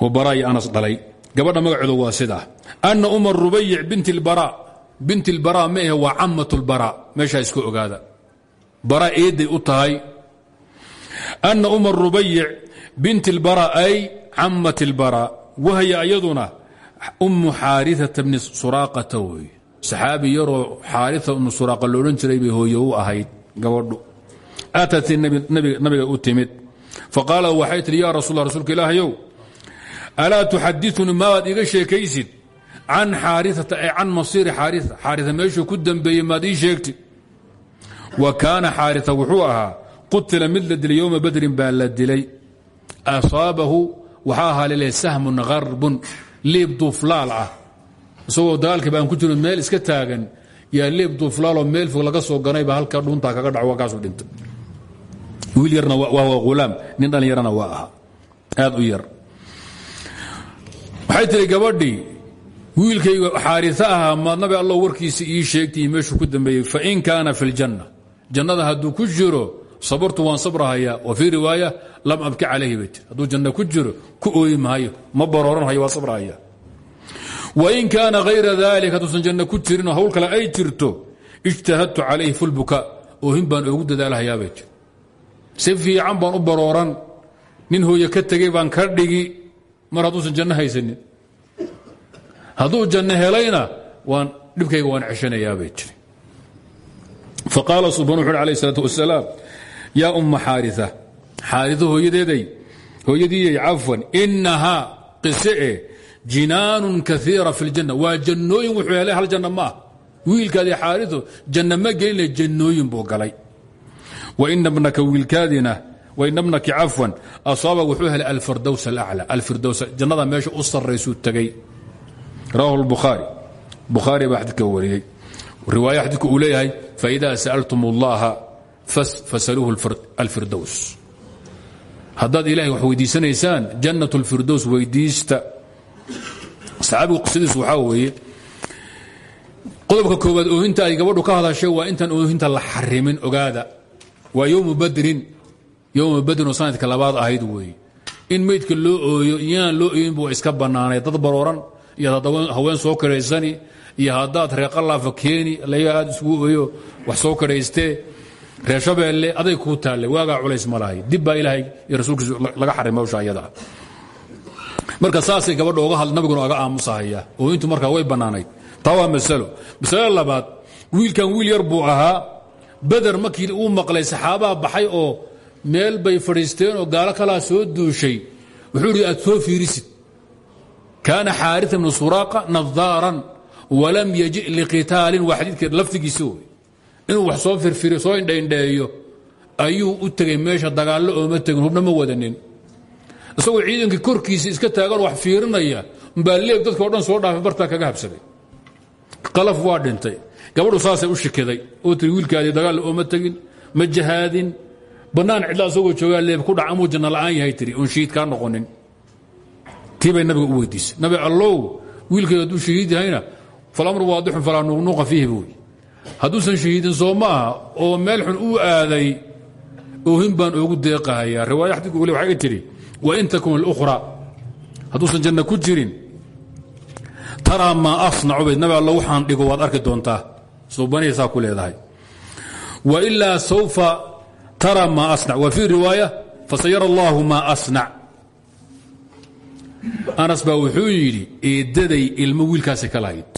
oo baraayi anas dhalay. Gabadha magacooda waa sidaa anna umar rubayic bint ilbaraa ma ahe waa cammat lbaraa meeshaa iska ogaada. Baraa eeday u tahay anna umar rubayic bint ilbaraa ay cammat ilbaraa wahya ayaduna ummu xaariata bni suraaqata wey saxaabi yaroo xaaria ibnu suraaqa loodhan jiray bay hooye u ahayd gabadhu. Aatati nabiga u timid. Faqaala waxay tihi yaa rasuul rasuulka ilaahayow alaa tuxadiثunii maabaad iga sheekaysid? Can xaariata ay can masiiri xaaria xaaria meeshuu ku dambeeyey maad ii sheegti wa kaana xaaria wuxuu ahaa qutila mid la dilay yowma badrin baa la dilay. Asaabahu waxaa ahaa lele sahmun harbun liib duuflaal ah. Isagoo dagaalkii baan ku jiro meel iska taagan yaa liib duuflaaloo meel fog laga soo ganayba halka dhuuntaa kaga dhaco kaasuu dhintay. Wiil yarna waa ulaam nin dhallinyarana waa ahaa. Aad u yar waxay tihi gabadhii wiilkayga xaarisa ahaa maad nabi alla warkiisa ii sheegtay meeshuu ku dambeeyey fain kaana fi ljanna jannada hadduu ku jiro sabartu waan sabrahaya wa fii riwaaya lam abki calayhi bay hadduu janno ku jiro ku ooyi maayo ma barooranhayo waa sabrahaya wain kaana hayra dalik hadduusan janno ku jirinoo hawl kale ay jirto ijtahadtu calayhi fulbuka oohin baan oogu dadaalahayaa bay tir si u barooran nin hooye ka tegey baan ka dhigi mar hadduusan janno haysanin. Hadduu janno helayna waan dhibkayga waan ceshanayaa bay tiri. Faqaala subxan wuxu uhi alayh isalaatu wasalaam yaa umma xaaria xaaria hooyadeeday hooyadiiyey cafwan inahaa qise e jinaanun kaiira fi ljanna waa jannooyin wuxuu helay hal janna ma ah wiilkaadii janna ma gelina jannooyin buu galay. Waina bnaka wiilkaadina waina bnaki cafwan. Asaaba wuxuu helay alfirdows alacla alfirdows jannada meesha u sarraysuu tegey rawahu lbukhaari bukhaari baa xadidka wariyey. Riwaaya xadidku uu leeyahay faida sa'altum اllaha fasaluuhu alfirdows haddaad ilahay wax weydiisanaysaan jannat اlfirdows weydiista. Saxaabigu qisadiisu waxaa weeye qodobka koowaad oohinta ay gabadhu ka hadashay waa intaan oohinta la xarimin ogaada. Waa yowmu badrin yowma badrin oo sanadka labaad ahayd weeye in meydka loo ooyo iyaan loo ooyinba waa iska bannaanay dad barooran iyo haween soo karaysani iyo haddaad reeqalaafa keeni laga aad isugu ooyo wax soo karaystee. Reer aday kuu taalle waagaa culays ma dib baa ilaahay iyo rasuulkiisu laga xarimay hawsha ayada. Marka saasay gabadha oga had nabiguna oga aamusahaya. Ooyintu markaa way bannaanayd. Taa masalo. Masalo wiilkan wiil yar buu ahaa. Beder markii uu maqlay saxaabaha baxay oo meel bay fadhiisteen oo gaalo kalaa soo duushay wuxuu idhi aad soo fiirisid. Kaana xaaria bnu suraaqa nadaaran walam yaji liqitaalin. Waa xadiidka laftigiisa wey inuu wax soo firfiriyo soo indhaindheeyo ayuu u tegey meesha dagaallo ooma tegin hubna ma wadanin. Isagoo ciidankii korkiisa iska taagan wax fiirinaya umbaa dadka o dhan soo dhaafay bartaa kaga habsaday qalaf waa dhintay. Gabadhu saasay u shikiday oo tiri wiilkaadii dagaalla ooma tegin ma jahaadin bannaan cidla asagoo joogaa leeb ku dhac amuu janna la'aan yahay tiri oon shahiid kaa noqonin. Tii bay nabiga u weydiisay. Nabi allow wiilkayga hadduu shahiid yahayna falamru waadixun falaa nuqnuqa fiihi buy hadduusan shahiidin soo ma aha oo meel xun uu aaday oohin baan oogu deeqahayaa. Riwaaya xadiidku weli waxay tidhi wain takun اlukhra hadduusan janna ku jirin taraa maa asnacu bayd nabi alla waxaan dhigo waad arki doontaa. Suubanihi saa ku leedahay. Wailaa saufa tara maa asnac. Wa fii riwaaya fasayara allahu maa asnac. Anas baa wuxuu yidhi eeddaday ilmo wiilkaasay ka lahayd.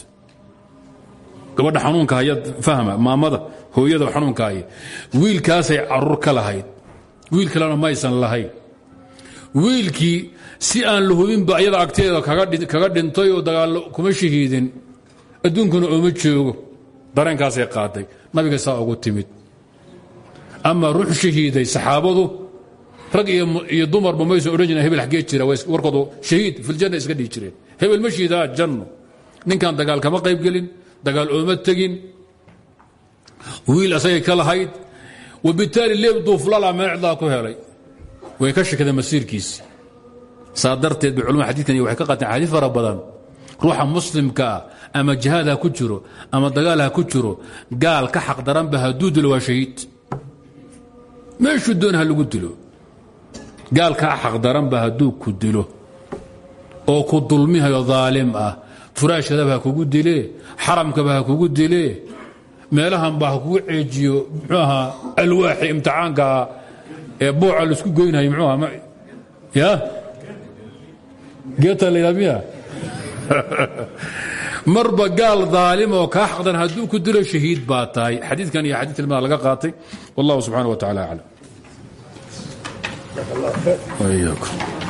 Gabadha xanuunka haya fahma maamada hooyada xanuunka haya wiilkaasay carruur ka lahayd. Wiil kalena maysan lahayn. Wiilkii si aan la hubinba ayada agteeda kaga dhintay oo dagaallo kuma shahiidin. Adduunkuna ooma joogo. Dareenkaasay qaaday nabiga saa ugu timid ama ruux shahiiday saxaabadu rag iyo dumarba maysan odhan jiren hebel xaggee jira warkoodu shahiid filjanna iska dhihi jireen hebel ma shiidaa janno ninkan dagaal kama qayb gelin dagaal ooma tegin. Wiil asagay ka lahayd wabitaali leeb duuflala meecdaa ku helay. Way ka shakadeen masiirkiisi saa darteed bay culmada xadidkan waxay ka qaateen xadiid fara badan. Ruuxa muslimkaa ama jihaad ha ku jiro ama dagaal ha ku jiro gaal ka xaq daranba hadduu dilo waa shahiid meeshuu doon ha lagu dilo. Gaal ka xaq daranba hadduu ku dilo oo ku dulmihayo daalim ah. Furaashkadaba ha kugu dilee xaramkaba ha kugu dilee meelahanba ha kugu ceejiyo mxuu ahaa alwaaxi imtixaankaa ee booca la isku goynhayo mxuu aha ya? Geeta la yidhah miya marba gaal daalim oo kaa xaqdan hadduu ku dilo shahiid baa tahay. Xadiidkan iyo xadiid laga qaatay. Wallahu subxaana wa tacala aclam jazaak allah khayr